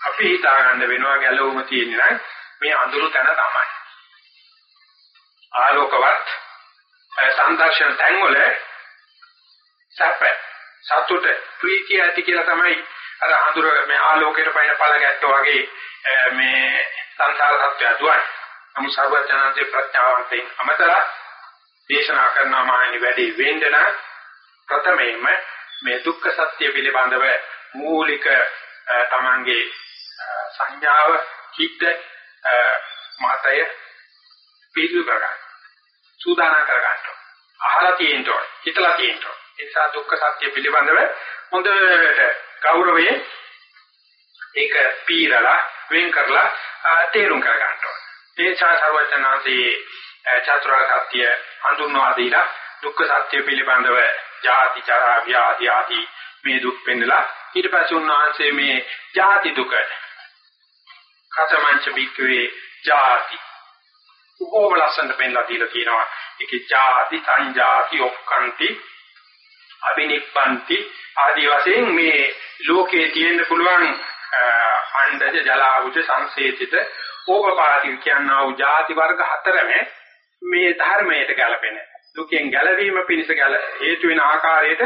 අපි හිතා ගන්න වෙනවා ගැලවුම තියෙන්නේ නම් මේ අඳුරු තැන තමයි. ආලෝකවත් සංදර්ශන තැන්වල සැප සතුට ප්‍රීතිය ඇති කියලා තමයි අර අඳුර මේ ආලෝකයට පයින් පළ ගැට්ටෝ වගේ මේ සංසාර සත්‍යය දුවන්නේ. නමුත් සර්වඥාන්සේ ප්‍රත්‍යාවන්තයින් අමතර දේශනා කරනවා මානි වැඩි වෙන්න නම් ප්‍රථමයෙන්ම මේ දුක්ඛ සත්‍ය පිළිබඳව මූලික තමන්ගේ සංඥාව චිත්ත මාතය පිළිසු කරගන්න. සූදානම් කරගන්න. අහලා තියෙන්න ඕන. හිතලා තියෙන්න ඕන. ඒ නිසා දුක්ඛ සත්‍ය පිළිබඳව හොඳට ගෞරවයෙන් ඒක පීරලා වෙන් කරලා තේරුම් කරගන්න ඕන. ඒ ඡා සර්වඥාන්සේ චතුරාර්ය සත්‍ය හඳුන්වා දීලා දුක්ඛ සත්‍ය පිළිබඳව ජාති ජරා ව්‍යාධි ආදී මේ දුක් පෙන්නලා ඊට පස්සේ උන්වහන්සේ මේ ජාති දුක කතමංච බික්කවේ ජාති උපෝම ලස්සනට පෙන්නලා දීලා තියෙනවා. ඒකේ ජාති සංජාති ඔක්කන්ති අබිනිප්පන්ති ආදී වශයෙන් මේ ලෝකයේ තියෙන්න පුළුවන් අණ්ඩජ ජලාවුජ සංසේතිත ඕපපාති කියනා වූ ಜಾති වර්ග හතරම මේ ධර්මයට ගැලපෙන දුකෙන් ගැලවීම පිණිස ගැල හේතු වෙන ආකාරයට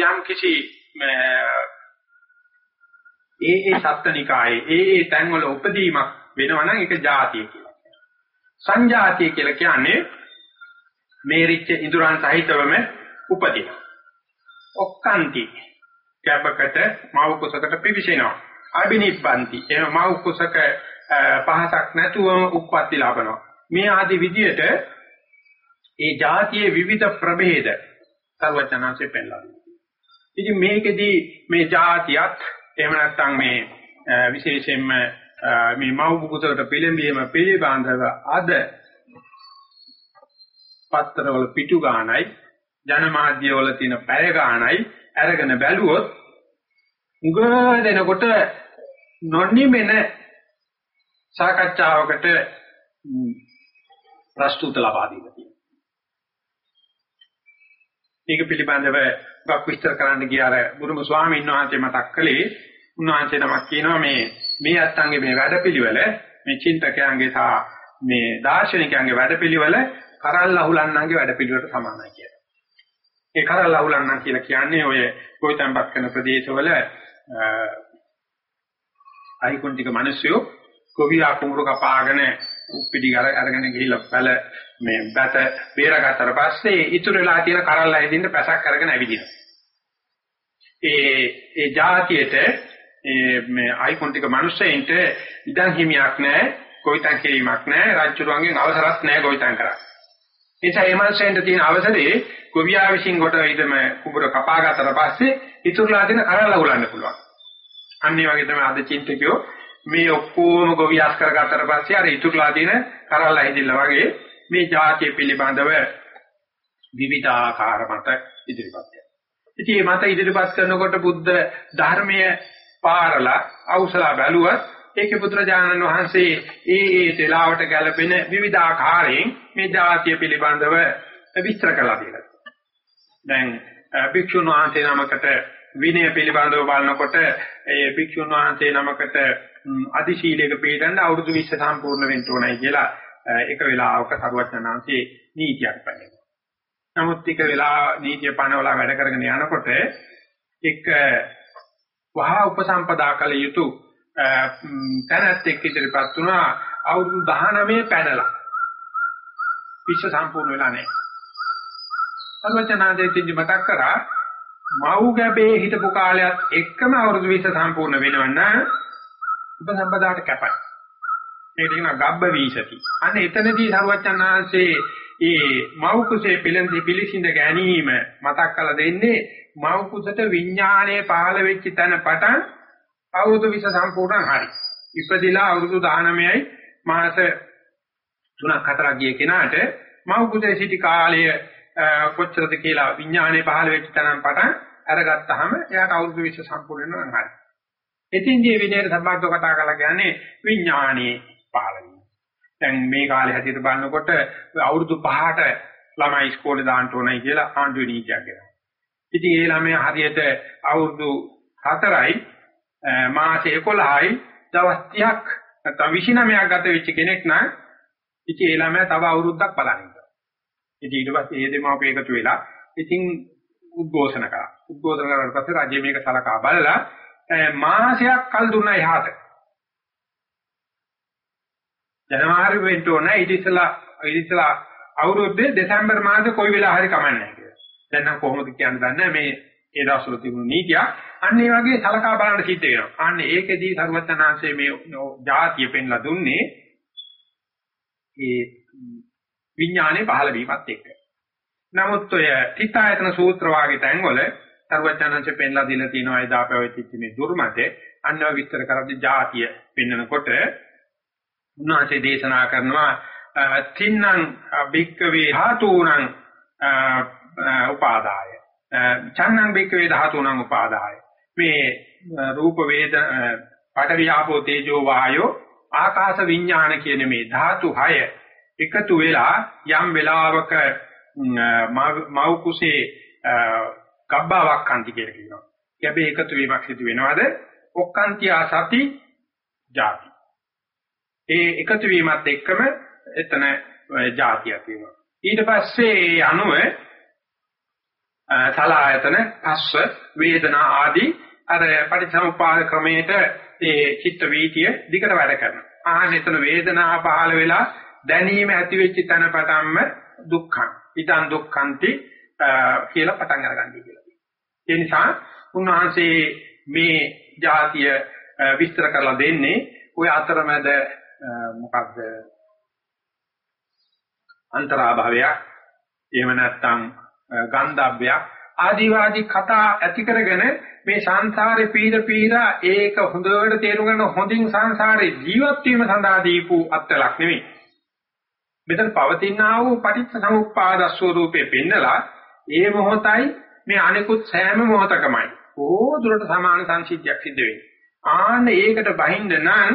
යම් කිසි ඒ ඒ සත්ත්වනිකායේ ඒ ඒ තැන්වල උපදීමක් වෙනවා නම් ඒක ಜಾතිය කියලා. සංජාතිය කියලා කියන්නේ මේරිච්ච ඉඳුරන් සහිතවම උපදිනවා. ඔක්කාන්ති කැපකට මව කුසකට පිවිසෙනවා. අබිනිබ්බන්ති එන මව කුසක පහසක් නැතුවම උප්පත්ති ලබනවා. මේ ආදි විදියට ඒ જાතියේ විවිධ ප්‍රභේද සර්වඥාන්සේ පෙන්නලා ඉතින් මේකෙදී මේ જાතියත් එහෙම නැත්නම් මේ විශේෂයෙන්ම මේ මව් කුසකට පිළිඹීම පිළිබඳව අද පත්තරවල පිටු ගානයි ජනමාධ්‍යවල තියෙන පැය ගානයි අරගෙන බැලුවොත් උග දෙනකොට නොනිමෙන සාකච්ඡාවකට ප්‍රස්තුත ලබා දීලා තියෙනවා. මේක පිළිබඳව ගොඩක් විස්තර කරන්න ගිය අර බුදුම ස්වාමීන් වහන්සේ මතක් කළේ උන්වහන්සේ නමක් කියනවා මේ මේ අත්තන්ගේ මේ වැඩපිළිවෙල මේ චින්තකයන්ගේ සහ මේ දාර්ශනිකයන්ගේ වැඩපිළිවෙල කරල් අහුලන්නන්ගේ වැඩපිළිවෙලට සමානයි කියලා. ඒ කරල් අහුලන්නන් කියලා කියන්නේ ඔය කොයිතම්පත් කරන ප්‍රදේශවල අයිකොන්ටික මිනිස්සු කොවියා කුඹුර කපාගෙන උප්පිටි අරගෙන ගිහිල්ලා පැල මේ බත බේරගත්තට පස්සේ ඉතුරු වෙලා තියෙන කරල් ඇවිදින්න පැසක් අරගෙන ඇවිදිනවා. ඒ ඒ જાතියට ඒ මේ අයිකොන්ටික මිනිස්සෙන්ට ඉදන් හිමියක් නැහැ, කොයිතන් කිරීමක් නැහැ, රාජ්‍යරුවන්ගෙන් අවසරත් නැහැ කොයිතන් කරා. ඒ නිසා මේ මිනිස්සෙන්ට තියෙන අවසරේ ගොවියා විසින් කොට ඉදම කුඹුර කපාගත්තට පස්සේ ඉතුරුලා තියෙන කරල් අහුලන්න පුළුවන්. අන්න ඒ වගේ තමයි අද චින්තකයෝ මේ ඔක්කොම ගොවියාස් කරගත්තට පස්සේ අර ඉතුරුලා තියෙන කරල් ඇහිදිල්ල වගේ මේ જાතිය පිළිබඳව විවිධාකාර මත ඉදිරිපත් ඉතින් මේ මත ඉදිරිපත් කරනකොට බුද්ධ ධර්මයේ පාරලා අවසලා බැලුවත් ඒකේ පුත්‍රජානන් වහන්සේ ඒ ඒ තලාවට ගැලපෙන විවිධාකාරයෙන් මේ જાතිය පිළිබඳව විස්තර කළා කියලා. දැන් භික්ෂුන් වහන්සේ නමකට විනය පිළිබඳව බලනකොට ඒ භික්ෂුන් වහන්සේ නමකට අධිශීලයක පිළිදන්න අවුරුදු 20 සම්පූර්ණ වෙන්න ඕනයි කියලා එක වෙලාවක සරුවචනාංශේ නීතියක් පනවනවා. නමුත් ටික වෙලා නීතිය පනවලා වැඩ කරගෙන යනකොට එක් වහා උපසම්පදා කළ යුතු තැනත් එක්ක ඉදිරිපත් වුණා අවුරුදු 19 පැනලා. විශ්ව සම්පූර්ණ වෙලා නැහැ. සර්වචනාදේතින්දි මතක් කරා මව් ගැබේ හිටපු කාලයත් එක්කම අවුරුදු 20 සම්පූර්ණ වෙනවන්න උපසම්පදාට කැපයි. මේක කියන ගබ්බ වීසති. අන්න එතනදී සර්වචනාංශේ ඒ මව් කුසේ පිළිඳි පිළිසිඳ ගැනීම මතක් කරලා දෙන්නේ මව් කුසට විඥානයේ පහළ වෙච්ච තැන පටන් අවුරුදු 20 සම්පූර්ණ හරි. ඉපදිලා අවුරුදු 19යි මාස 3ක් 4ක් ගිය කෙනාට මව් කුසේ සිටි කාලය කොච්චරද කියලා විඥානයේ පහළ වෙච්ච තැනන් පටන් අරගත්තාම එයාට අවුරුදු 20 සම්පූර්ණ වෙනවා හරි. එතින්දී විනයට සම්බන්ධව කතා කරලා කියන්නේ විඥානයේ පහළ වීම. දැන් මේ කාලේ හැටියට බලනකොට අවුරුදු 5ට ළමයි ඉස්කෝලේ දාන්න ඕනයි කියලා ආණ්ඩුවේ නීතියක් ගෙනවා. ඉතින් ඒ ළමයා හරියට අවුරුදු 4යි මාස 11යි දවස් 30ක් නැත්නම් 29ක් ගත වෙච්ච කෙනෙක් නම් ඉතින් ඒ ළමයා තව අවුරුද්දක් බලන්න ඉන්නවා. ඉතින් ඊට පස්සේ ඒ දෙමාපිය එකතු වෙලා ඉතින් උද්ඝෝෂණ කරා. උද්ඝෝෂණ කරලා පස්සේ රජය මේක සලකා බලලා මාසයක් කල් දුන්නා එහාට. ජනවාරි වෙන්න ඕන ඊට ඉස්සලා ඊට ඉස්සලා අවුරුද්දේ දෙසැම්බර් මාසේ කොයි වෙලාව හරි කමන්නේ කියලා. දැන් නම් කොහොමද කියන්න දන්නේ මේ ඒ දවස්වල තිබුණු නීතිය. අන්න ඒ වගේ සලකා බලන්න සිද්ධ වෙනවා. අන්න ඒකෙදී සරුවචනාංශයේ මේ ජාතිය පෙන්ලා දුන්නේ ඒ විඥානේ පහළ වීමත් එක්ක. නමුත් ඔය තිතායතන සූත්‍ර වාගේ තැන්වල සරුවචනාංශයෙන් පෙන්ලා දීලා තියෙනවා එදා පැවතිච්ච මේ දුර්මතේ අන්නව විස්තර කරද්දී ජාතිය පෙන්වනකොට උන්වහන්සේ දේශනා කරනවා තින්නම් බික්කවේ ධාතුණං උපාදාය චන්නං බික්කවේ ධාතුණං උපාදාය මේ රූප වේද පඨවි ආපෝ තේජෝ වායෝ ආකාශ විඥාන කියන මේ ධාතු 6 එකතු වෙලා යම් වෙලාවක මව් කුසේ කබ්බාවක් කන්ති කියලා කියනවා. ගැබේ එකතු වීමක් සිදු වෙනවද? ඔක්කාන්තියා සති ಜಾති. ඒ එකතු වීමත් එක්කම එතන ಜಾතියක් වෙනවා. ඊට පස්සේ අනුව සලායතන පස්ස වේදනා ආදී අර පටිච්චසමුප්පාද ක්‍රමයට ඒ චිත්ත වීතිය දිගට වැඩ කරනවා. ආහන එතන වේදනා පහළ වෙලා දැනීම ඇති වෙච්ච තැන පටන්ම දුක්ඛං. ඊතං දුක්ඛන්ති කියලා පටන් අරගන්නයි කියලා. ඒ නිසා උන්වහන්සේ මේ જાතිය විස්තර කරලා දෙන්නේ ওই අතරමැද මොකද්ද අන්තරාභවයක් එහෙම නැත්නම් ගන්ධබ්බයක් ආදිවාදී කතා ඇති කරගෙන මේ සංසාරේ පීර පීරා ඒක හොඳට තේරුම් ගන්න හොඳින් සංසාරේ ජීවත් වීම සඳහා දීපු අත්ලක් නෙමෙයි. මෙතන පවතිනා වූ පටිච්ච සමුප්පාද ස්වરૂපේ පෙන්නලා ඒ මොහොතයි මේ අනිකුත් සෑම මොහොතකමයි. ඕ දුරට සමාන සංසිද්ධියක් සිද්ධ වෙන්නේ. ආන්න ඒකට බහින්ද නම්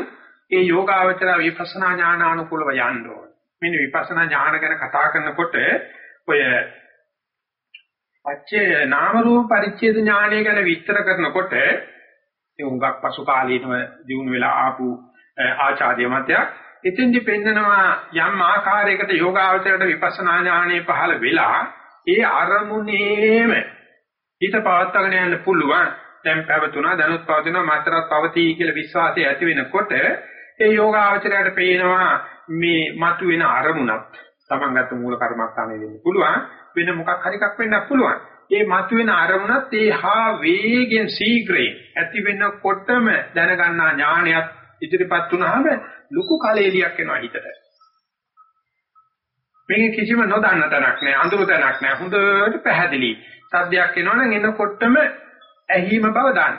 ඒ යෝගාවචර විපස්සනා ඥානානුකූලව යන්න ඕන. මෙන්න විපස්සනා ඥාන ගැන කතා කරනකොට ඔය පච්චේ නාම රූප පරිච්ඡේද ඥානය ගැන විස්තර කරනකොට ඒ උඟක් පසු කාලීනව දිනු වෙලා ආපු ආචාර්ය මතයක් එතෙන්දි පෙන්නනවා යම් ආකාරයකට යෝගාවචරයට විපස්සනා ඥානය පහළ වෙලා ඒ අරමුණේම හිත පවත්වාගෙන යන්න පුළුවන්. දැන් පැවතුණා දැනුත් පවතිනවා මාත්‍රාත් පවතී කියලා විශ්වාසය ඇති වෙනකොට ඒ යෝගාවචරයට පේනවා මේ මතුවෙන අරමුණක්. තමන්ගත මූල කර්මස්ථානයේ වෙන්න පුළුවන්. වෙන මොකක් හරි එකක් වෙන්නත් පුළුවන්. ඒ මතුවෙන අරමුණත් ඒ හා වේගෙන් ශීඝ්‍රයෙන් ඇති වෙනකොටම දැනගන්නා ඥානයත් ඉදිරිපත් වුණාම ලুকু කලෙලියක් එනවා හිතට. මේක කිසිම නොදන්න තැනක් නෑ අඳුරු තැනක් නෑ හොඳට පැහැදිලි. සද්දයක් එනවනම් එනකොටම ඇහිම බව දාන්න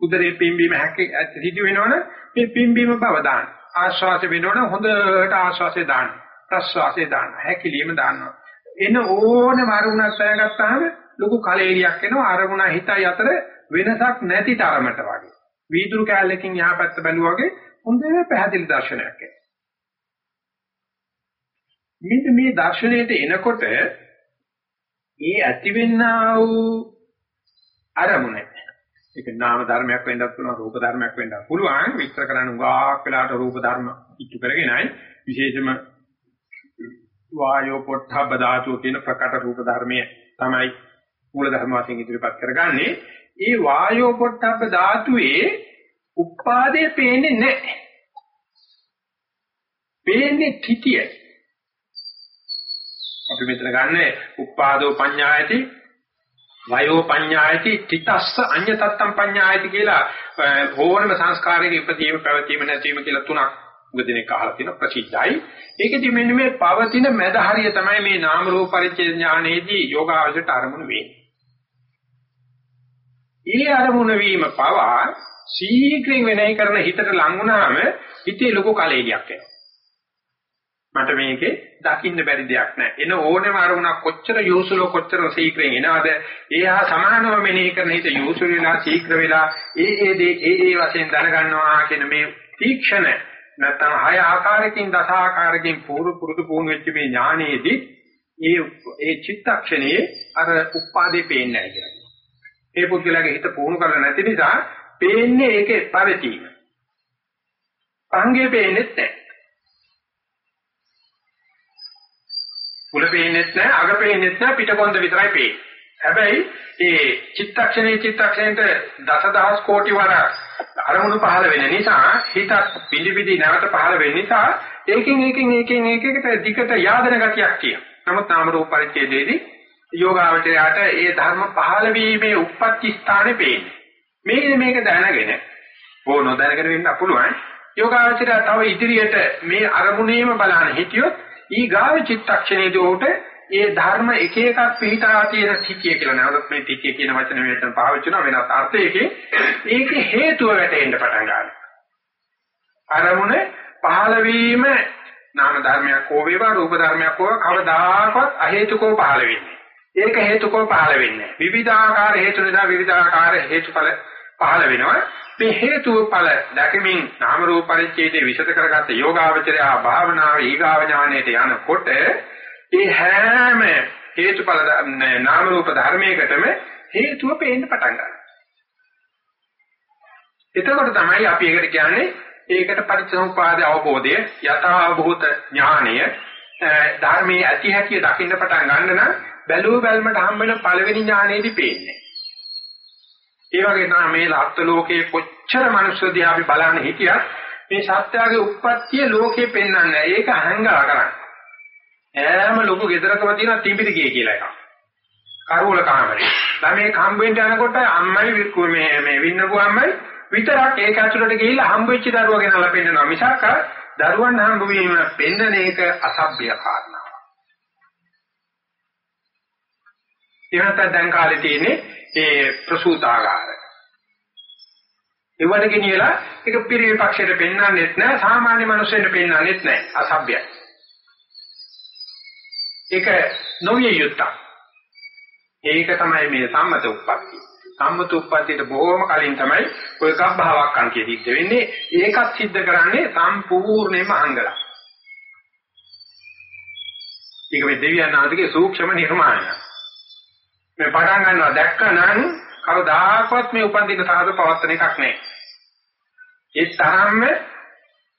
උදරේ පිම්බීම හැකි සිදු වෙනවනම් මේ පිම්බීම බව දාන්න. ආශ්වාස වෙනවනම් හොඳට ආශ්වාසය දාන්න. ප්‍රශ්වාසය දාන්න. හැකිලිම දාන්නවා. එන ඕනම අරමුණක් පැනගත්තාම ලොකු කලෙලියක් එනවා අරමුණ හිතයි අතර වෙනසක් නැති තරමට වගේ. වීදුරු කැලලකින් යහපැත්ත බැලුවා වගේ හොඳ පැහැදිලි දර්ශනයක් එනවා. මෙන්න මේ දර්ශනයට එනකොට ඒ ඇතිවෙන්නා වූ අරමුණ ඒක නාම ධර්මයක් වෙන්නත් පුළුවන් රූප ධර්මයක් වෙන්නත් පුළුවන්. විස්තර කරන්න උගාක් වෙලාට රූප ධර්ම ඉක්තු කරගෙනයි. විශේෂම වායෝ පොට්ටබ්බ ධාතුව කියන ප්‍රකට රූප ධර්මයේ තමයි මූල ධර්ම වශයෙන් ඉදිරිපත් කරගන්නේ. ඒ වායෝ පොට්ටබ්බ ධාතුවේ උපාදේ පේන්නේ නැහැ. පේන්නේ තිතියයි අපි මෙතන ගන්න උපාදෝ පඤ්ඤායති වයෝ පඤ්ඤායති තිතස්ස අඤ්ඤතත්තම් පඤ්ඤායති කියලා ඕනම සංස්කාරයක ඉපදීම පැවතීම නැතිවීම කියලා තුනක් උගදිනේ අහලා තියෙන ප්‍රසිද්ධයි. ඒකෙදි මෙන්න මේ පවතින මැද හරිය තමයි මේ නාම රූප පරිච්ඡේද ඥානයේදී යෝගාවචරයට අරමුණු වෙන්නේ. ඒ අරමුණ වීම පවා සීක්‍රින් වෙනයි කරන හිතට ලං වුණාම හිතේ ලොකු කලෙලියක් එනවා. මට මේකේ දකින්න බැරි දෙයක් නැහැ. එන ඕනෙම අරමුණක් කොච්චර යොසුලෝ කොච්චර සීක්‍රෙන් එනවද? ඒහා සමානව මෙනෙහි කරන හිත යොසුල වෙලා සීක්‍ර වෙලා ඒ ඒ දේ ඒ ඒ වශයෙන් දැනගන්නවා කියන මේ තීක්ෂණ නැත්නම් හය ආකාරයකින් දස ආකාරයකින් පූර්ව පුරුදු පුහුණු වෙච්ච මේ ඥානයේදී ඒ ඒ චිත්තක්ෂණයේ අර උපාදේ පේන්නේ නැහැ කියලා. ඒ පුද්ගලයාගේ හිත පුහුණු කරලා නැති නිසා පේන්නේ ඒකේ පරිතීම. අංගේ පේන්නේ නැහැ. මුල පේන්නේත් නැහැ, අග පේන්නේත් නැහැ, පිටකොන්ද විතරයි පේන්නේ. හැබැයි ඒ චිත්තක්ෂණේ චිත්තක්ෂණයට දසදහස් කෝටි වර අරමුණු පහළ වෙන නිසා හිත පිළි පිළි නැවත පහළ වෙන නිසා ඒකෙන් ඒකෙන් ඒකෙන් ඒකකට දිගට යාදන ගතියක් තියෙනවා. නමුත් නාම රූප පරිච්ඡේදයේදී යෝගාවචරයට ඒ ධර්ම පහළ වීමේ උප්පත්ති ස්ථානේ පේන්නේ. මේ මේක දැනගෙන ඕ නොදැනගෙන වෙන්න පුළුවන්. යෝගාවචරය තව ඉදිරියට මේ අරමුණේම බලන්න හිටියොත් ඊ ගාව චිත්තක්ෂණයේදී උට ඒ ධර්ම එක එකක් පිළිටා තියෙන තිතිය කියලා නැවතත් මේ තිතිය කියන වචන මෙතන පාවිච්චි කරන වෙනත් අර්ථයකින් ඒකේ හේතුව වැටෙන්න පටන් ගන්නවා. අරමුණ පහළ වීම නාම ධර්මයක් හෝ වේවා රූප ධර්මයක් හෝ කවදාකවත් අහේතුකව පහළ වෙන්නේ. ඒක හේතුකව පහළ වෙන්නේ. විවිධාකාර හේතු නිසා විවිධාකාර හේතුඵල පහළ වෙනවා. මේ හේතුව ඵල දැකමින් නාම රූප පරිච්ඡේදයේ විෂද කරගත්ත යෝගාවචරය භාවනාව ඊගාව ඥානයට යනකොට ඒ හැම හේතුඵල නාම රූප ධර්මයකටම හේතුව පේන්න පටන් ගන්නවා. එතකොට තමයි අපි ඒකට කියන්නේ ඒකට පරිච්ඡේදෝපාද අවබෝධය යථා භූත ඥානය ධර්මයේ ඇති හැටි දකින්න පටන් ගන්න නම් බැලුව බැලමට හම්බ වෙන පළවෙනි ඥානයේදී පේන්නේ. ඒ වගේ තමයි මේ ලක්ත ලෝකයේ කොච්චර මිනිස්සු දිහා අපි බලන්න හිටියත් මේ සත්‍යයේ උප්පත්තිය ලෝකේ පෙන්වන්නේ නැහැ. ඒක අහංගා කරන්නේ. ඈම ලොකු ගෙදරකම තියෙන තිඹිරිගේ කියලා එකක්. කරවල කාමරේ. ළමයි හම්බෙන්න යනකොට අම්මයි මේ මේ වින්නපු අම්මයි විතරක් ඒක ඇතුළට ගිහිල්ලා හම්බෙච්ච දරුවා ගෙනලා පෙන්නනවා. මිසක් දරුවන් හම්බ වීම පෙන්නන එක අසභ්‍ය කාරණාවක්. ඊට දැන් කාලේ තියෙන්නේ ඒ ප්‍රසූතාගාර. ඒවට ගෙනියලා ඒක පිරිවිපක්ෂයට පෙන්වන්නෙත් නැහැ සාමාන්‍ය මිනිස්සුන්ට පෙන්වන්නෙත් නැහැ අසභ්‍යයි. ඒක නොවිය යුත්තක්. ඒක තමයි මේ සම්මත උප්පත්තිය. සම්මත උප්පත්තියට බොහොම කලින් තමයි ඔය කබ්බාවක් අංකය සිද්ධ වෙන්නේ. ඒකත් සිද්ධ කරන්නේ සම්පූර්ණයෙන්ම අංගල. ඒක මේ දෙවියන් ආදිගේ සූක්ෂම නිර්මාණයක්. මේ පටන් ගන්නවා දැක්කනම් කවදාකවත් මේ උපන්දින සාධ පවත්තන එකක් නෑ. ඒ තරම්ම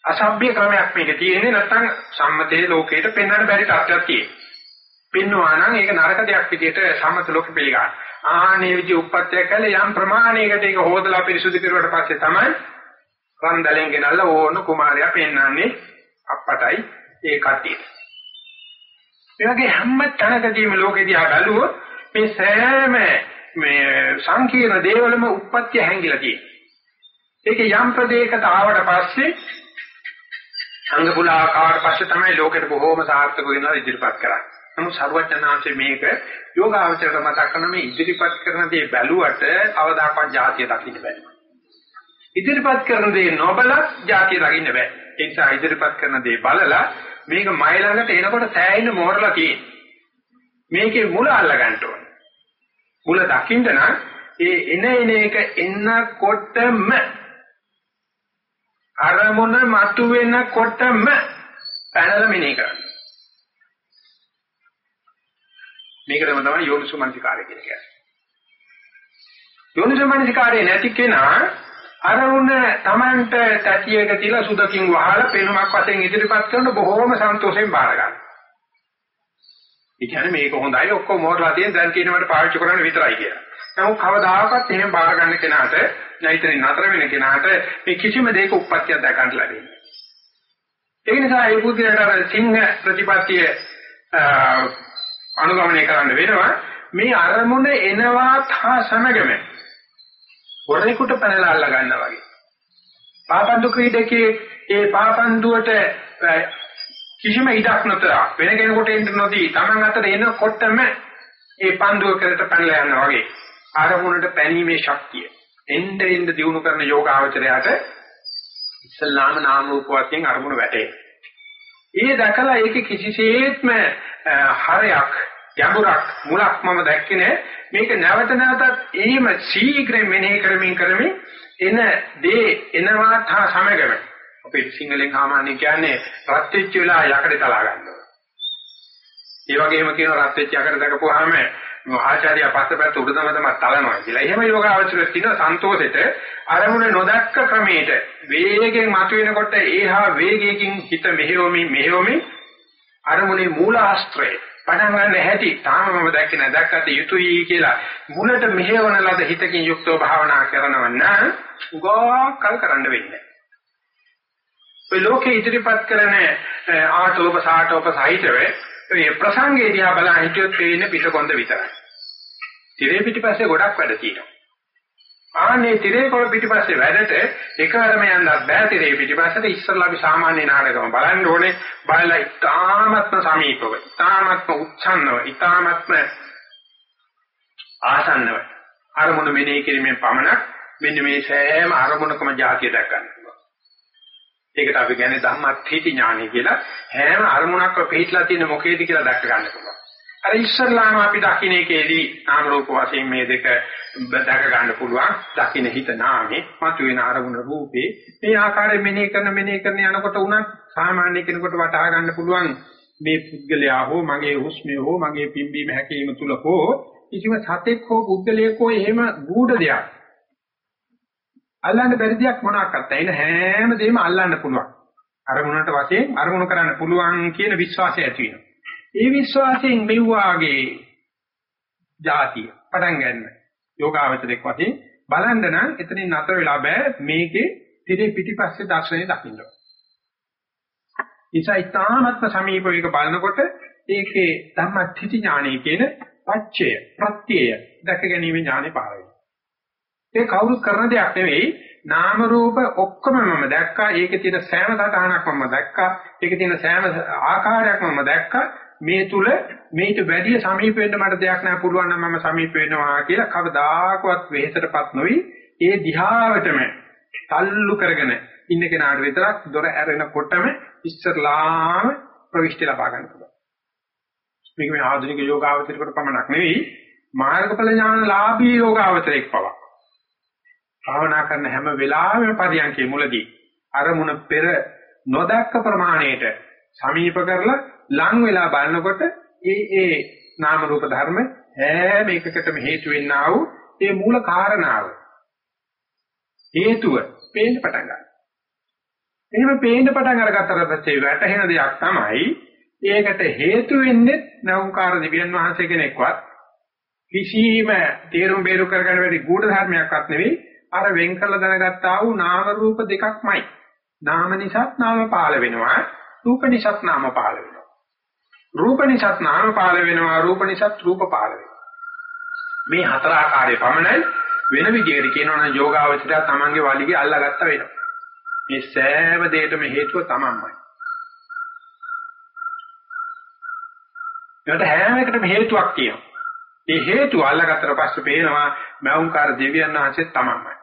අසභ්‍ය ක්‍රමයක් මේක තියෙන්නේ නැත්නම් සම්මතයේ ලෝකයට පෙන්වන්න බැරි තත්ත්වයක් තියෙනවා. පෙන්වනවා නම් ඒක නරක දෙයක් විදිහට සම්මත ලෝකෙ පිළිගන්න. ආහනේ විදි උප්පත්තිය කළේ යම් ප්‍රමාණයකට ඒක හොදලා පිරිසුදු කරුවට පස්සේ තමයි රන්දලෙන් ගෙනල්ලා ඕන කුමාරයා පෙන්වන්නේ අප්පටයි ඒ කට්ටියට. ඒ වගේ හැම තැනකදීම ලෝකෙදී ආ බැලුවොත් මේ සෑම මේ සංකීර්ණ දේවලම උප්පත්ති හැංගිලා තියෙනවා. ඒක යම් ප්‍රදේශයකට ආවට පස්සේ සංගපුල ආකාර පස්සේ තමයි ලෝකෙට බොහෝම සාර්ථක වෙනවා ඉදිරිපත් කරන්නේ. නමුත් සර්වඥාන්සේ මේක යෝගාවචරයට මතක් කරන මේ ඉදිරිපත් කරන දේ බැලුවට අවදාකවත් જાතිය දකින්න බෑ. ඉදිරිපත් කරන දේ නොබල જાතිය දකින්න බෑ. ඒ නිසා ඉදිරිපත් කරන දේ බලලා මේක මයි ළඟට එනකොට සෑහෙන මෝරලා තියෙනවා. මේකේ මුල අල්ල ගන්න ඕනේ. මුල දකින්න නම් ඒ එන එන එක එන්නකොටම අරමුණ මතුවෙනකොටම පැනලා මෙනේ කරන්න. මේක තමයි යෝනිසුමනසිකාරය කියන්නේ. යෝනිසුමනසිකාරය නැති කෙනා අරමුණ Tamanට තැටියක තියලා සුදකින් වහලා පෙනුමක් වශයෙන් ඉදිරිපත් කරන බොහෝම සන්තෝෂයෙන් බාර ගන්න. ඒ කියන්නේ මේක හොඳයි ඔක්කොම මෝරලා තියෙන දැන් කියනවට පාවිච්චි කරන්න විතරයි කියලා. නමුත් කවදාකවත් එහෙම බාර ගන්න කෙනාට නැයිතරින් නතර වෙන කෙනාට මේ කිසිම දෙයක උප්පත්තියක් දැක ගන්න ලැබෙන්නේ. ඒ නිසා ඒ බුද්ධියට අර සිංහ ප්‍රතිපත්තිය අනුගමනය කරන්න වෙනවා මේ අරමුණ එනවාත් හා සමගම වරේකට පැනලා අල්ල ගන්නවා වගේ. පාපන්දු ක්‍රීඩකේ ඒ පාපන්දුවට කිසිම ඉඩක් නොතර වෙන කෙනෙකුට එන්න නොදී Taman අතට එනකොටම ඒ පන්දුව කරට පැනලා යනවා වගේ. අරමුණට පැනීමේ ශක්තිය. එන්න එන්න දිනු කරන යෝගාවචරයට ඉස්ලාම නාම රූප වශයෙන් අරමුණ වැටේ. ඒ දැකලා ඒක කිසිසේත්ම හරයක් යඹුරක් මුලක් මම දැක්කේ නෑ මේක නැවත නැවතත් එහෙම ශීඝ්‍රයෙන් මෙනෙහි කරමින් කරමින් එන දේ එනවා තා සමගම අපේ සිංහලෙන් සාමාන්‍ය කියන්නේ රත් වෙච්ච වෙලා යකඩ තලා ගන්නවා. ඒ වගේම කියන රත් වෙච්ච යකඩ දකපුවාම ආචාර්ය පස්සපැත්ත උඩ තම තම තලනවා කියලා. එහෙම යෝගාවචර තියෙන සන්තෝෂෙට අරමුණ නොදක්ක ක්‍රමයට වේගයෙන් මතුවෙනකොට ඒහා වේගයකින් හිත මෙහෙවමින් මෙහෙවමින් අරමුණේ මූලාස්ත්‍රය පටන් ගන්න හැටි තාම මම දැක්කේ නැහැ දැක්කට යුතුයි කියලා මුලට මෙහෙවන ලද හිතකින් යුක්තව භාවනා කරනව නම් උගා කල් කරන්න වෙන්නේ. ඔය ලෝකේ ඉදිරිපත් කරන ආටෝප සාටෝප සාහිත්‍යය මේ ප්‍රසංගයේ දිහා බලන හිටියොත් පේන්නේ පිටකොන්ද විතරයි. තිරේ පිටිපස්සේ ගොඩක් වැඩ තියෙනවා. ආනේ තිරේ කොළ පිටිපස්සේ වැඩට එකවරම යන්නත් බෑ තිරේ පිටිපස්සට ඉස්සරලා අපි සාමාන්‍ය නාටකම බලන්න ඕනේ බලලා ඉතාමත්ම සමීපව ඉතාමත්ම උච්ඡන්නව ඉතාමත්ම ආසන්නව අරමුණ මෙනෙහි කිරීමෙන් පමණක් මෙන්න මේ සෑම අරමුණකම જાතිය දැක් ගන්න පුළුවන්. ඒකට අපි කියන්නේ ධම්මත්ථීති ඥානය කියලා හැම අරමුණක්ම පිළිట్లా තියෙන මොකේද කියලා දැක් ගන්න පුළුවන්. අර ඉස්සල්ලාම අපි දකින්න එකේදී නාම රූප වශයෙන් මේ දෙක දැක ගන්න පුළුවන්. දකින්න හිත නාමේ, මතුවෙන අරමුණ රූපේ. මේ ආකාරයෙන් මෙනෙහි කරන මෙනෙහි කරන යනකොට උනත් සාමාන්‍ය කෙනෙකුට වටහා ගන්න පුළුවන් මේ පුද්ගලයා හෝ මගේ හුස්මේ හෝ මගේ පිම්බීම හැකීම තුල හෝ කිසිම සතෙක් හෝ පුද්ගලයෙක් හෝ එහෙම ගුඪ දෙයක් අල්ලන්න බැරි දෙයක් මොනවාක්වත් ඇයින හැම දෙයක්ම අල්ලන්න පුළුවන්. අරමුණට වශයෙන් අරමුණු කරන්න පුළුවන් කියන විශ්වාසය ඇති වෙනවා. ඒ විශ්වාසයෙන් මෙව්වාගේ જાතිය පටන් ගන්න. යෝගාවචරයක් වශයෙන් බලන්න නම් එතනින් නතර වෙලා බෑ මේකේ තිරේ පිටිපස්සේ දර්ශනය දකින්න. නිසා ඊ타මත්ම සමීප වේක බලනකොට ඒකේ ධම්මත්‍ත්‍ති ඥානය කියන පච්චය ප්‍රත්‍යය දැක ගැනීම ඥානෙ පාර වෙනවා. ඒ කවුරුත් කරන දෙයක් නෙවෙයි නාම රූප ඔක්කොම මම දැක්කා ඒකේ තියෙන සෑම සටහනක් මම දැක්කා ඒකේ තියෙන සෑම ආකාරයක්ම මම දැක්කා මේ තුල මේට වැඩි සමීප වෙන්න මට දෙයක් නැහැ පුළුවන් නම් මම සමීප වෙනවා කියලා කවදාකවත් වෙහෙසටපත් නොවි ඒ දිහාවටම තල්ලු කරගෙන ඉන්න කෙනාට විතරක් දොර ඇරෙනකොටම ඉස්සරලාම ප්‍රවිෂ්ටි ලබා ගන්න පුළුවන්. මේක මේ ආධුනික යෝගාවචරයකට පමණක් නෙවෙයි මාර්ගඵල ඥානලාභී යෝගාවචරයක් පවා. භාවනා කරන හැම වෙලාවෙම පරියන්කේ මුලදී අරමුණ පෙර නොදක්ක ප්‍රමාණයට සමීප කරලා ලං වෙලා බලනකොට ඒ ඒ නාම රූප ධර්ම හැම එකකටම හේතු වෙන්නා වූ ඒ මූල කාරණාව හේතුව පේන්න පටන් ගන්නවා. එහෙම පේන්න පටන් අරගත්තට පස්සේ වැටහෙන දෙයක් තමයි ඒකට හේතු වෙන්නේ නෞකාර දිව්‍යන් වහන්සේ කෙනෙක්වත් කිසිම තේරුම් බේරු කරගන්න බැරි ගුඪ ධර්මයක්වත් නෙවෙයි අර වෙන් කළ දැනගත්තා වූ නාම රූප දෙකක්මයි. නාම නිසාත් නාම පාල වෙනවා රූප නිසාත් නාම පාල වෙනවා. රූප නිසත් නාම පාල වෙනවා රූප නිසත් රූප පාල වෙනවා. මේ හතර ආකාරයේ පමණයි වෙන විදිහකට කියනවා නම් යෝගාවචරය තමන්ගේ වලිගේ අල්ලාගත්ත වෙනවා. මේ සෑම දෙයකම හේතුව තමන්මයි. ඒකට හැම එකටම හේතුවක් තියෙනවා. ඒ හේතුව අල්ලාගත්තට පස්සේ පේනවා මෞංකාර දෙවියන් වහන්සේ තමන්මයි.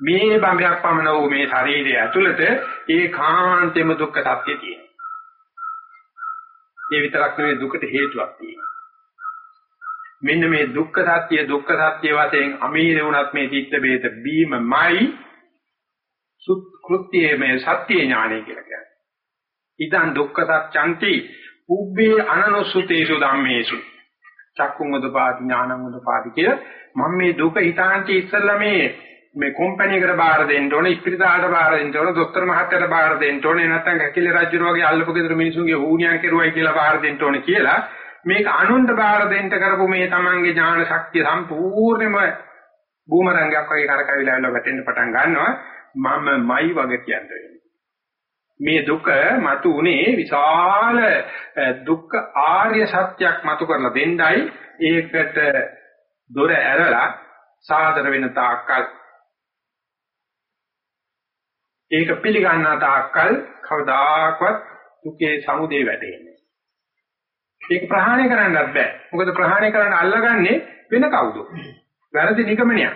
මේ බඹයක් පමණ වූ මේ ශරීරය ඇතුළත ඒකාන්තෙම දුක්ඛ සත්‍ය තියෙනවා ඒ විතරක් නෙවෙයි දුකට හේතුවක් තියෙනවා. මෙන්න මේ දුක්ඛ සත්‍ය දුක්ඛ සත්‍ය වශයෙන් අමීර වුණත් මේ චිත්ත බේත බීමමයි සුත්කෘත්‍යයේ මේ සත්‍ය ඥානය කියලා කියන්නේ. ඉදන් දුක්ඛ සත්‍යන්ති උබ්බේ අනනුසුතේසු ධම්මේසු චක්කුං උදපාදි ඥානං උදපාදි කිය මම මේ දුක හිතාන්ති ඉස්සෙල්ලා මේ මේ කම්පැනි එකට බාර දෙන්න ඕනේ ඉස්පිරිතාලට බාර දෙන්න ඕනේ දොස්තර මහත්තයාට බාර දෙන්න ඕනේ නැත්නම් කැකිලි රජු වගේ අල්ලපු ගෙදර මිනිසුන්ගේ ඌණියන් කෙරුවයි කියලා බාර දෙන්න ඕනේ කියලා මේක අනුන්ට බාර දෙන්න කරපු මේ තමන්ගේ ඥාන ශක්තිය සම්පූර්ණයෙන්ම බූමරංගයක් වගේ කරකවිලා යනවා වැටෙන්න පටන් ගන්නවා. මමමයි වගේ කියන්නේ මේ දුක මතු උනේ විශාල දුක්ඛ ආර්ය සත්‍යයක් මතු කරලා දෙන්නයි. ඒකට දොර ඇරලා සාදර වෙන තාක්කල් ඒක පිළිගන්නා තාක්කල් කවදාකවත් දුකේ සමුදේ වැටෙන්නේ. ඒක ප්‍රහාණය කරන්නත් බෑ. මොකද ප්‍රහාණය කරන්න අල්ලගන්නේ වෙන කවුද? වැරදි නිගමනයක්.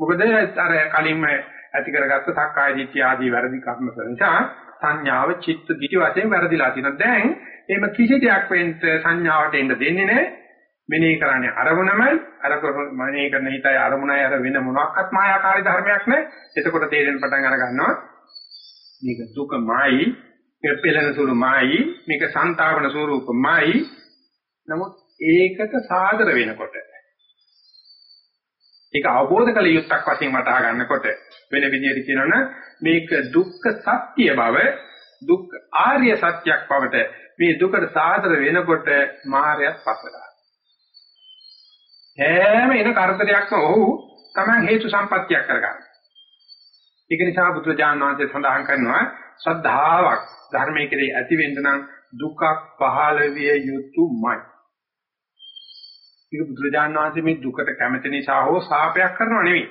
මොකද අර කලින්ම ඇති කරගත්ත සක්කාය දිට්ඨිය ආදී වැරදි කර්ම නිසා සංඥාව චිත්ත දිටි වශයෙන් වැරදිලා තියෙනවා. දැන් එහෙම කිසි දෙයක් වෙන්න සංඥාවට එන්න දෙන්නේ නැහැ. මෙනෙහි කරන්නේ අරමුණමයි අර මෙනෙහි කරන හිතයි අරමුණයි අර වෙන මොනක්වත් මායාකාරී ධර්මයක් නැහැ. එතකොට තේරෙන පටන් අර ගන්නවා මේක දුකමයි මේක පෙළෙන සුළුමයි මේක සංතාවන ස්වરૂපමයි. නමුත් ඒකට සාදර වෙනකොට ඒක අවබෝධ කළ යුත්තක් වශයෙන් වටහා ගන්නකොට වෙන විදිහට කියනවනම් මේක දුක්ඛ සත්‍ය බව දුක් ආර්ය සත්‍යයක් බවට මේ දුකට සාදර වෙනකොට මායයක් පස්සලා හැම එන කරදරයක්ම ඔහු තමයි හේතු සම්පත්තියක් කරගන්න. ඒක නිසා බුදුරජාණන් වහන්සේ සඳහන් කරනවා ශ්‍රද්ධාවක් ධර්මයේ කෙරෙහි ඇති වෙන්න නම් දුකක් පහළ විය යුතුමයි. ඒක බුදුරජාණන් වහන්සේ මේ දුකට කැමති නිසා හෝ සාපයක් කරනව නෙවෙයි.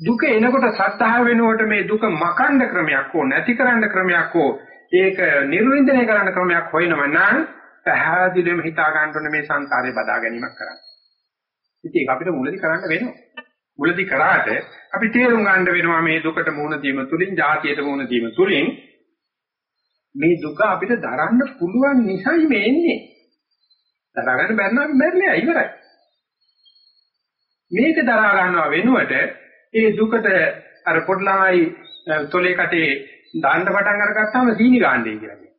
දුක එනකොට සත්‍තාව වෙනුවට මේ දුක මකන්න ක්‍රමයක් හෝ නැති කරන්න ක්‍රමයක් හෝ ඒක නිර්වින්දනය කරන්න ක්‍රමයක් හොයනව නම් පැහැදිලිවම හිතා ගන්න ඕනේ මේ සංසාරේ බදා ගැනීමක් කරන්න. ඉතින් ඒක අපිට මුලදි කරන්න වෙනවා. මුලදි කරාට අපි තේරුම් ගන්න වෙනවා මේ දුකට මුහුණ දීම තුලින්, ජාතියට මුහුණ දීම තුලින් මේ දුක අපිට දරන්න පුළුවන් නිසයි මේ එන්නේ. දරා ගන්න බැරි නම් මැරෙලා ඉවරයි. මේක දරා ගන්නවා වෙනුවට ඒ දුකට අර පොඩි ළමයි තොලේ කටේ දාන්න පටන් අරගත්තාම සීනි ගාන්නේ කියලා කියනවා.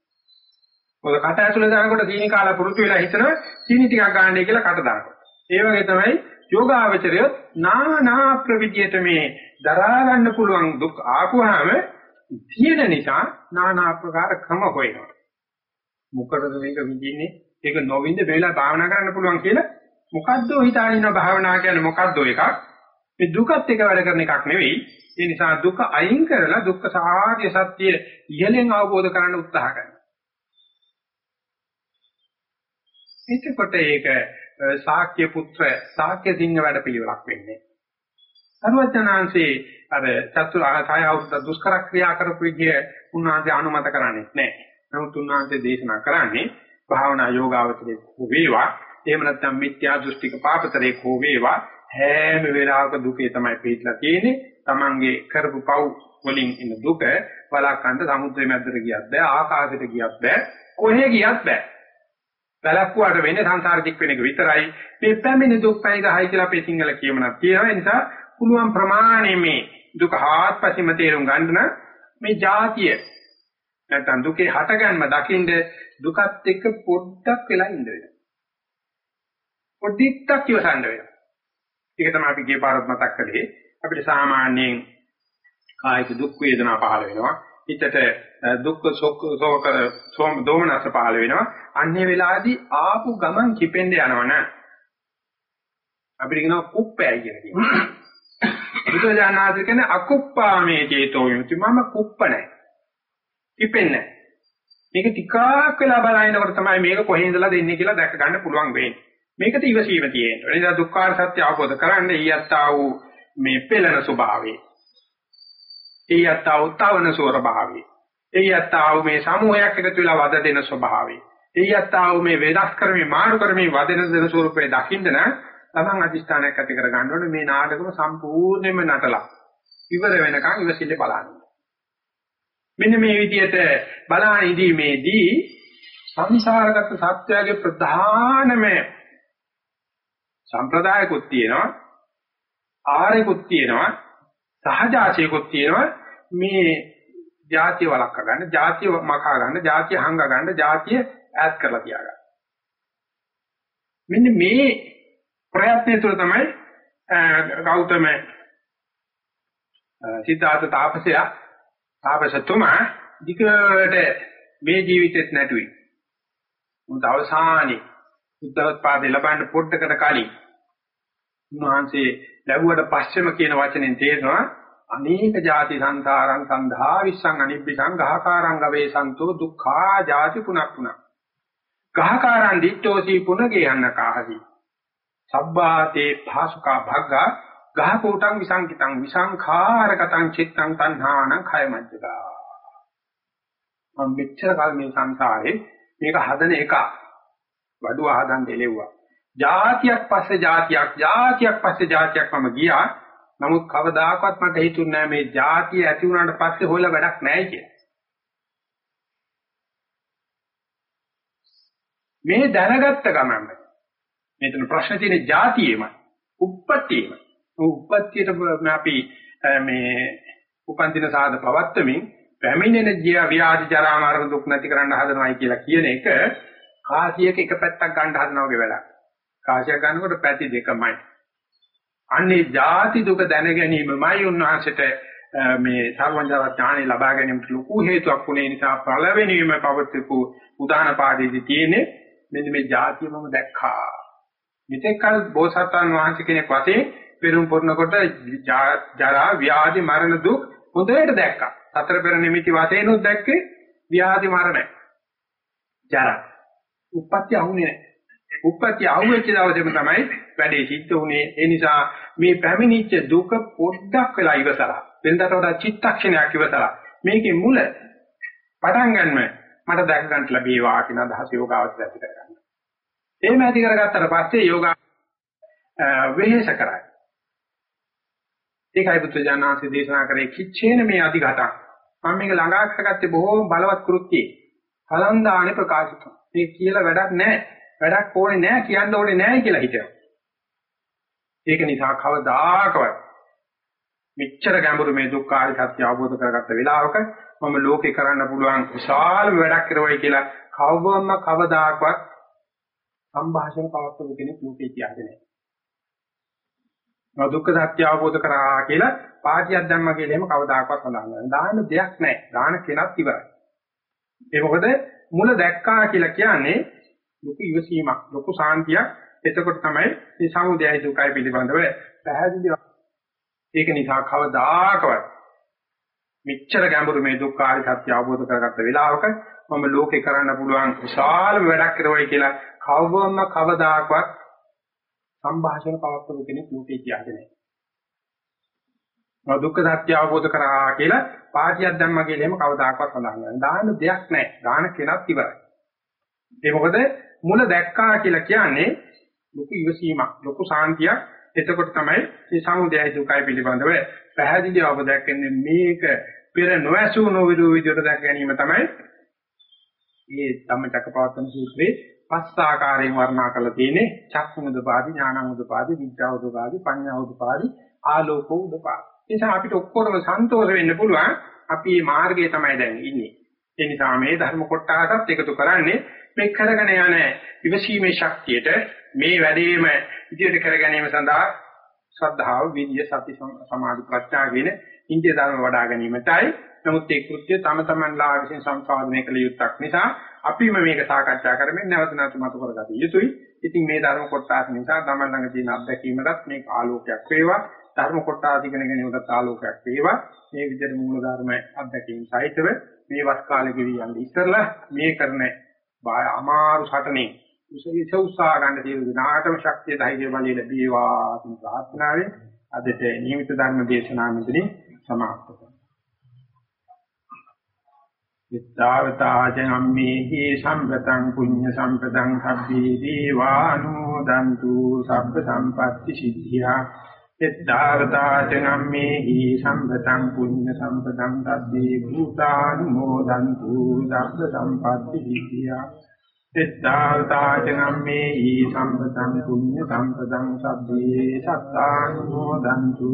මොකද කට ඇතුලේ දානකොට සීනි කාලා පුරුදු වෙලා හිතනවා සීනි ටිකක් ගාන්නේ කියලා කට දානකොට. ඒ වගේ තමයි යෝගාවචරය නානා ප්‍රවිද්‍යයට මේ දරා ගන්න පුළුවන් දුක් ආපුවාම තියෙන නිසා නානා ආකාර ක්‍රම හොයනවා. මොකටද මේක විඳින්නේ? ඒක නොවින්ද වෙලා භාවනා කරන්න පුළුවන් කියලා මොකද්ද හිතාගෙන ඉන්න භාවනා කියන්නේ මොකද්ද එකක්? මේ දුකත් එක වැඩ කරන එකක් නෙවෙයි. ඒ නිසා දුක අයින් කරලා දුක්ඛ සාධ්‍ය සත්‍ය ඉහළෙන් අවබෝධ කරගන්න උත්සාහ කරනවා. එතකොට ඒක ශාක්‍ය පුත්‍ර ශාක්‍ය සිංහ වැඩ පිළිවෙලක් වෙන්නේ. සර්වඥාන්සේ අර චතුරාර්ය අවුරුද්ද දුෂ්කර ක්‍රියා කරපු විදිය උන්වහන්සේ අනුමත කරන්නේ නැහැ. නමුත් උන්වහන්සේ දේශනා කරන්නේ භාවනා යෝගාවචරයේ වේවා එහෙම නැත්නම් මිත්‍යා දෘෂ්ටික පාපතරේ කෝ වේවා හැම වෙලාවක දුකේ තමයි පිටලා තියෙන්නේ. Tamange කරපු පව් වලින් ඉන්න දුක වලක්වන්න සමුද්‍රය මැද්දට ගියත් බෑ ආකාශයට ගියත් බෑ කොහෙ ගියත් බෑ. වැලක්කුවාට වෙන්නේ සංසාර දික් වෙන එක විතරයි. මේ පැමිණි දුක් පැයි ගහයි කියලා අපේ සිංහල කියමනක් තියෙනවා. ඒ නිසා පුළුවන් ප්‍රමාණය මේ දුක හාත්පසින්ම තේරුම් ගන්න මේ જાතිය නැත්නම් දුකේ හටගන්ම දකින්ද දුකත් එක්ක පොඩ්ඩක් වෙලා ඉඳ වෙනවා. පොඩ්ඩක් ඉවසන්න වෙනවා. ඒක තමයි අපි ගිය පාරත් මතක් කළේ. අපිට සාමාන්‍යයෙන් කායික දුක් වේදනා පහළ වෙනවා. හිතට දුක්ඛ සෝක සෝම දෝමනස පහළ වෙනවා. අන්නේ වෙලාවේදී ආපු ගමන් කිපෙන්න යනවනේ. අපිට කියනවා කුප්පෑයි කියලා කියනවා. බුදුජානනාථ කියන්නේ අකුප්පාමේ චේතෝ යොති මම කුප්ප නැහැ. කිපෙන්නේ නැහැ. මේක ටිකක් වෙලා බලනකොට තමයි මේක කොහේ ඉඳලා දෙන්නේ කියලා දැක ගන්න පුළුවන් වෙන්නේ. මේකට ඉවසීම තියෙනවා. ඒ නිසා දුක්ඛාර සත්‍ය අවබෝධ කරන්නේ ඊයත්තා වූ මේ පෙළෙන ස්වභාවය. ඊයත්තා වූ තවන ස්වභාවය. ඊයත්තා වූ මේ සමූහයක් එකතු වෙලා වද දෙන ස්වභාවය. ඊයත්තා වූ මේ වේදස් කරමේ මාරු කරමේ වදෙන දෙන ස්වරූපේ දකින්න නම් තමන් අදිස්ථානයක් ඇති කර ගන්න ඕනේ මේ නාටකම සම්පූර්ණයෙන්ම නටලා ඉවර වෙනකන් ඉවසිල්ල බලන්න. මෙන්න මේ විදිහට බලාන ඉදීමේදී සංසාරගත සත්‍යයේ ප්‍රධානම සම්ප්‍රදායකුත් තියෙනවා ආහාරයකුත් තියෙනවා සහජාසයකුත් තියෙනවා මේ ජාතිය වළක්වා ගන්න, ජාතිය මකා ගන්න, ජාතිය හංග ගන්න, ජාතිය ඈත් කරලා තියා ගන්න. මෙන්න මේ ප්‍රයත්නය තුළ තමයි ගෞතම සිතාත තාපසයා තාපසතුමා ධිකට මේ ජීවිතෙත් නැටුවේ. මුත් අවසානයේ බුද්ධවත්පාදේ ලබන්න පොට්ටකට කලින් උන්වහන්සේ ලැබුවට පස්සෙම කියන වචනෙන් තේරෙනවා අනේක ಜಾති සංඛාරං සන්ධා විස්සං අනිබ්බි සංඝාකාරං ගවේසන්තෝ දුක්ඛා ಜಾති පුනක් පුනක් ගහකාරං දිට්ඨෝසි පුනගේ යන්න කාහසි. සබ්බාතේ භාසුකා භග්ගා ගහකෝටං විසංකිතං විසංඛාරකතං චිත්තං තණ්හානං khය මජ්ජගා. මම මෙච්චර කල් මේ සංසාරේ මේක හදන එක. වඩුව හදන් දෙලෙව්වා જાතියක් පස්සේ જાතියක් જાතියක් පස්සේ જાතියක් මම ගියා. නමුත් කවදාකවත් මට හිතුන්නේ නැහැ මේ જાතිය ඇති වුණාට පස්සේ හොයලා වැඩක් නැහැ කියලා මේ දැනගත්ත ගමන් මෙතන ප්‍රශ්න තියෙන්නේ જાතියෙම උප්පත්තියෙම උප්පත්තියට අපි මේ උපන්දින සාද පවත්තමින් පැමිණෙන ජීව ව්‍යාධි ජරා මරණ දුක් නැති කරන්න හදනවයි කියලා කියන එක කාසියක එක පැත්තක් ගන්න හදනවා වගේ වැඩක්. කාසියක් ගන්නකොට පැති දෙකමයි. අන්නේ ಜಾති දුක දැන ගැනීමමයි උන්වහන්සේට මේ සර්වඥා ඥානෙ ලබා ගැනීමට ලොකු හේතුවක් වුණේ නිසා පළවෙනිම පවත්වපු උදාන පාඩේදී තියෙන්නේ මෙන්න මේ ಜಾතිය මම දැක්කා. මෙතෙක් කල බෝසත්යන් වහන්සේ කෙනෙක් වශයෙන් පෙරුම් පුරනකොට ජරා ව්‍යාධි මරණ දුක් හොඳට දැක්කා. සතර පෙර නිමිති වශයෙන් උත් දැක්කේ ව්‍යාධි මරණ. ජරා. උප්පත්ති අහුනේ නැහැ. උප්පත්ති අහුවෙච්ච දවසේම තමයි වැඩේ සිද්ධ වුනේ. ඒ නිසා මේ පැමිණිච්ච දුක පොඩ්ඩක් වෙලා ඉවසලා. වෙනදාට වඩා චිත්තක්ෂණයක් ඉවසලා. මේකේ මුල පටන් ගන්න මට දැක ගන්න ලැබේවා කියන අදහස යෝගාවචරය ඇති කරගන්න. එහෙම ඇති කරගත්තට පස්සේ යෝගා වෙහෙස කරයි. ඒකයි බුද්ධ ඥානanse දේශනා කරේ කිච්චේන මේ අධිඝටක්. මම මේක ළඟා කරගත්තේ බොහෝම බලවත් කෘත්‍යය. කලන්දානේ ප්‍රකාශිත. මේ කියලා වැඩක් නැහැ. වැඩක් ඕනේ නැහැ කියන්න ඕනේ නැහැ කියලා හිතනවා. ඒක නිසා කවදාකවත් මෙච්චර ගැඹුරු මේ දුක්ඛාරි සත්‍ය අවබෝධ කරගත්ත වෙලාවක මම ලෝකේ කරන්න පුළුවන් විශාලම වැඩක් කරවයි කියලා කවවම කවදාකවත් සංഭാෂණ පවත්වපු කෙනෙක් ලෝකේ කියන්නේ නැහැ. දුක්ඛ සත්‍ය අවබෝධ කරා කියලා පාටියක් දැම්ම කියලා එහෙම කවදාකවත් සඳහන් කරනවා. දාන දෙයක් නැහැ. දාන කෙනක් ඉවරයි. ඒ මොකද මුල දැක්කා කියලා කියන්නේ ලොකු ඉවසීමක්, ලොකු සාන්තියක්. එතකොට තමයි මේ සමුදයයි දුකයි පිළිබඳව පැහැදිලිව ඒක නිසා කවදාකවත් මෙච්චර ගැඹුරු මේ දුක්ඛාරි සත්‍ය අවබෝධ කරගත්ත වෙලාවක මම ලෝකේ කරන්න පුළුවන් විශාලම වැඩක් කරවයි කියලා කවවම කවදාකවත් සංഭാෂණ පවත්වපු කෙනෙක් ලෝකේ කියන්නේ නැහැ. දුක්ඛ සත්‍ය අවබෝධ කරා කියලා පාටියක් දැම්ම කියලා එහෙම කවදාකවත් සඳහන් කරනවා. දාන දෙයක් නැහැ. දාන කෙනක් ඉවරයි. ඒ මොකද මුල දැක්කා කියලා කියන්නේ ලොකු ඉවසීමක්, ලොකු සාන්තියක්. එතකොට තමයි මේ සමුදයයි දුකයි පිළිබඳව පැහැදිලිව ඔබ දැක්කන්නේ මේක පෙර නොඇසු නොවිරු විදිහට දැක ගැනීම තමයි මේ ධම්මචක්කපවත්තන සූත්‍රයේ පස් ආකාරයෙන් වර්ණනා කරලා තියෙන්නේ චක්කුමුදපාදි ඥානමුදපාදි විද්‍යාවුදපාදි පඤ්ඤාවුදපාදි ආලෝකෝදපාදි. ඒ නිසා අපිට ඔක්කොම සන්තෝෂ වෙන්න පුළුවන් අපි මේ මාර්ගයේ තමයි දැන් ඉන්නේ. ඒ නිසා මේ ධර්ම කොටසත් එකතු කරන්නේ මේ කරගෙන යන විවසීමේ ශක්තියට මේ වැඩේම ඉදිරියට කර ගැනීම සඳහා ශ්‍රද්ධාව, විද්‍ය, සති, සමාධි, ප්‍රඥා කියන ඉන්දිය ධර්ම වඩා ගැනීමටයි. නමුත් ඒ කෘත්‍ය තම තමන්ලා විසින් සම්පාදනය කළ යුත්තක් නිසා අපිම මේක සාකච්ඡා කරමින් නැවත නැවත මතු කරගත යුතුයි. ඉතින් මේ ධර්ම කොටස නිසා තමන් ළඟ තියෙන අත්දැකීමකට මේක ආලෝකයක් වේවා. ධර්ම කොටස ඉගෙන ගැනීමකට ආලෝකයක් වේවා. මේ විදිහට මූල ධර්ම අත්දැකීම් සහිතව මේ වස් කාලෙ ගෙවි යන්නේ ඉස්සරලා මේ කරන අමාරු සටනේ විශේෂ උත්සාහ ගන්න තියෙන විනාටම ශක්තිය ධෛර්ය බලය ලැබේවා කියන ප්‍රාර්ථනාවෙන් අදට නියමිත ධර්ම දේශනාව මෙතනින් සමාප්ත කරනවා. ඉත්තාවතාජම්මේහි සම්පතං පුඤ්ඤ සම්පතං සබ්බේ දීවානුදන්තු සබ්බ සම්පatti සිද්ධියා ඉත්තාවතාජම්මේහි සම්පතං පුඤ්ඤ සම්පතං සබ්බේ භූතානුමෝදන්තු සබ්බ සම්පatti සිද්ධියා සිතාවතාචනම්මේ ඊ සම්පතං පුඤ්ඤ සම්පතං සබ්බේ සත්තානුමෝදන්තු.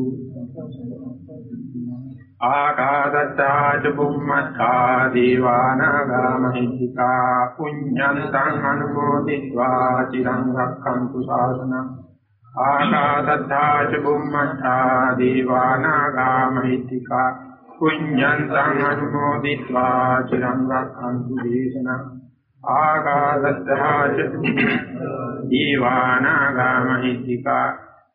ආකාදත්තා ච බුම්මත්තා දීවානාගා මහිත්‍තිකා පුඤ්ඤන්තං අනුමෝදිत्वा චිරං රක්ඛන්තු ශාසනං ආකාදත්තා ච බුම්මත්තා දීවානාගා මහිත්‍තිකා කුඤ්ඤන්තං අනුමෝදිत्वा චිරං රක්ඛන්තු දේශනා ආකාදත්තා ච දීවානාගා මහිත්‍තිකා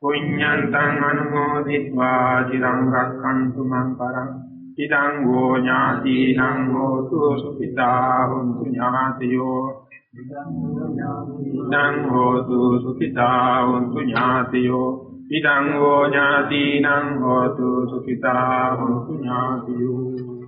කුඤ්ඤන්තං අනුමෝදිत्वा චිරං රක්ඛන්තු මං පරං ඉදං ගෝ ඥාතිනං හෝතු සුපිතා හුන්තු ඥාතයෝ ඉදං හෝතු සුඛිතා හොන්තු ඥාතියෝ ඉදං ගෝ ඥාතිනං හෝතු සුඛිතා හොන්තු ඥාතියෝ.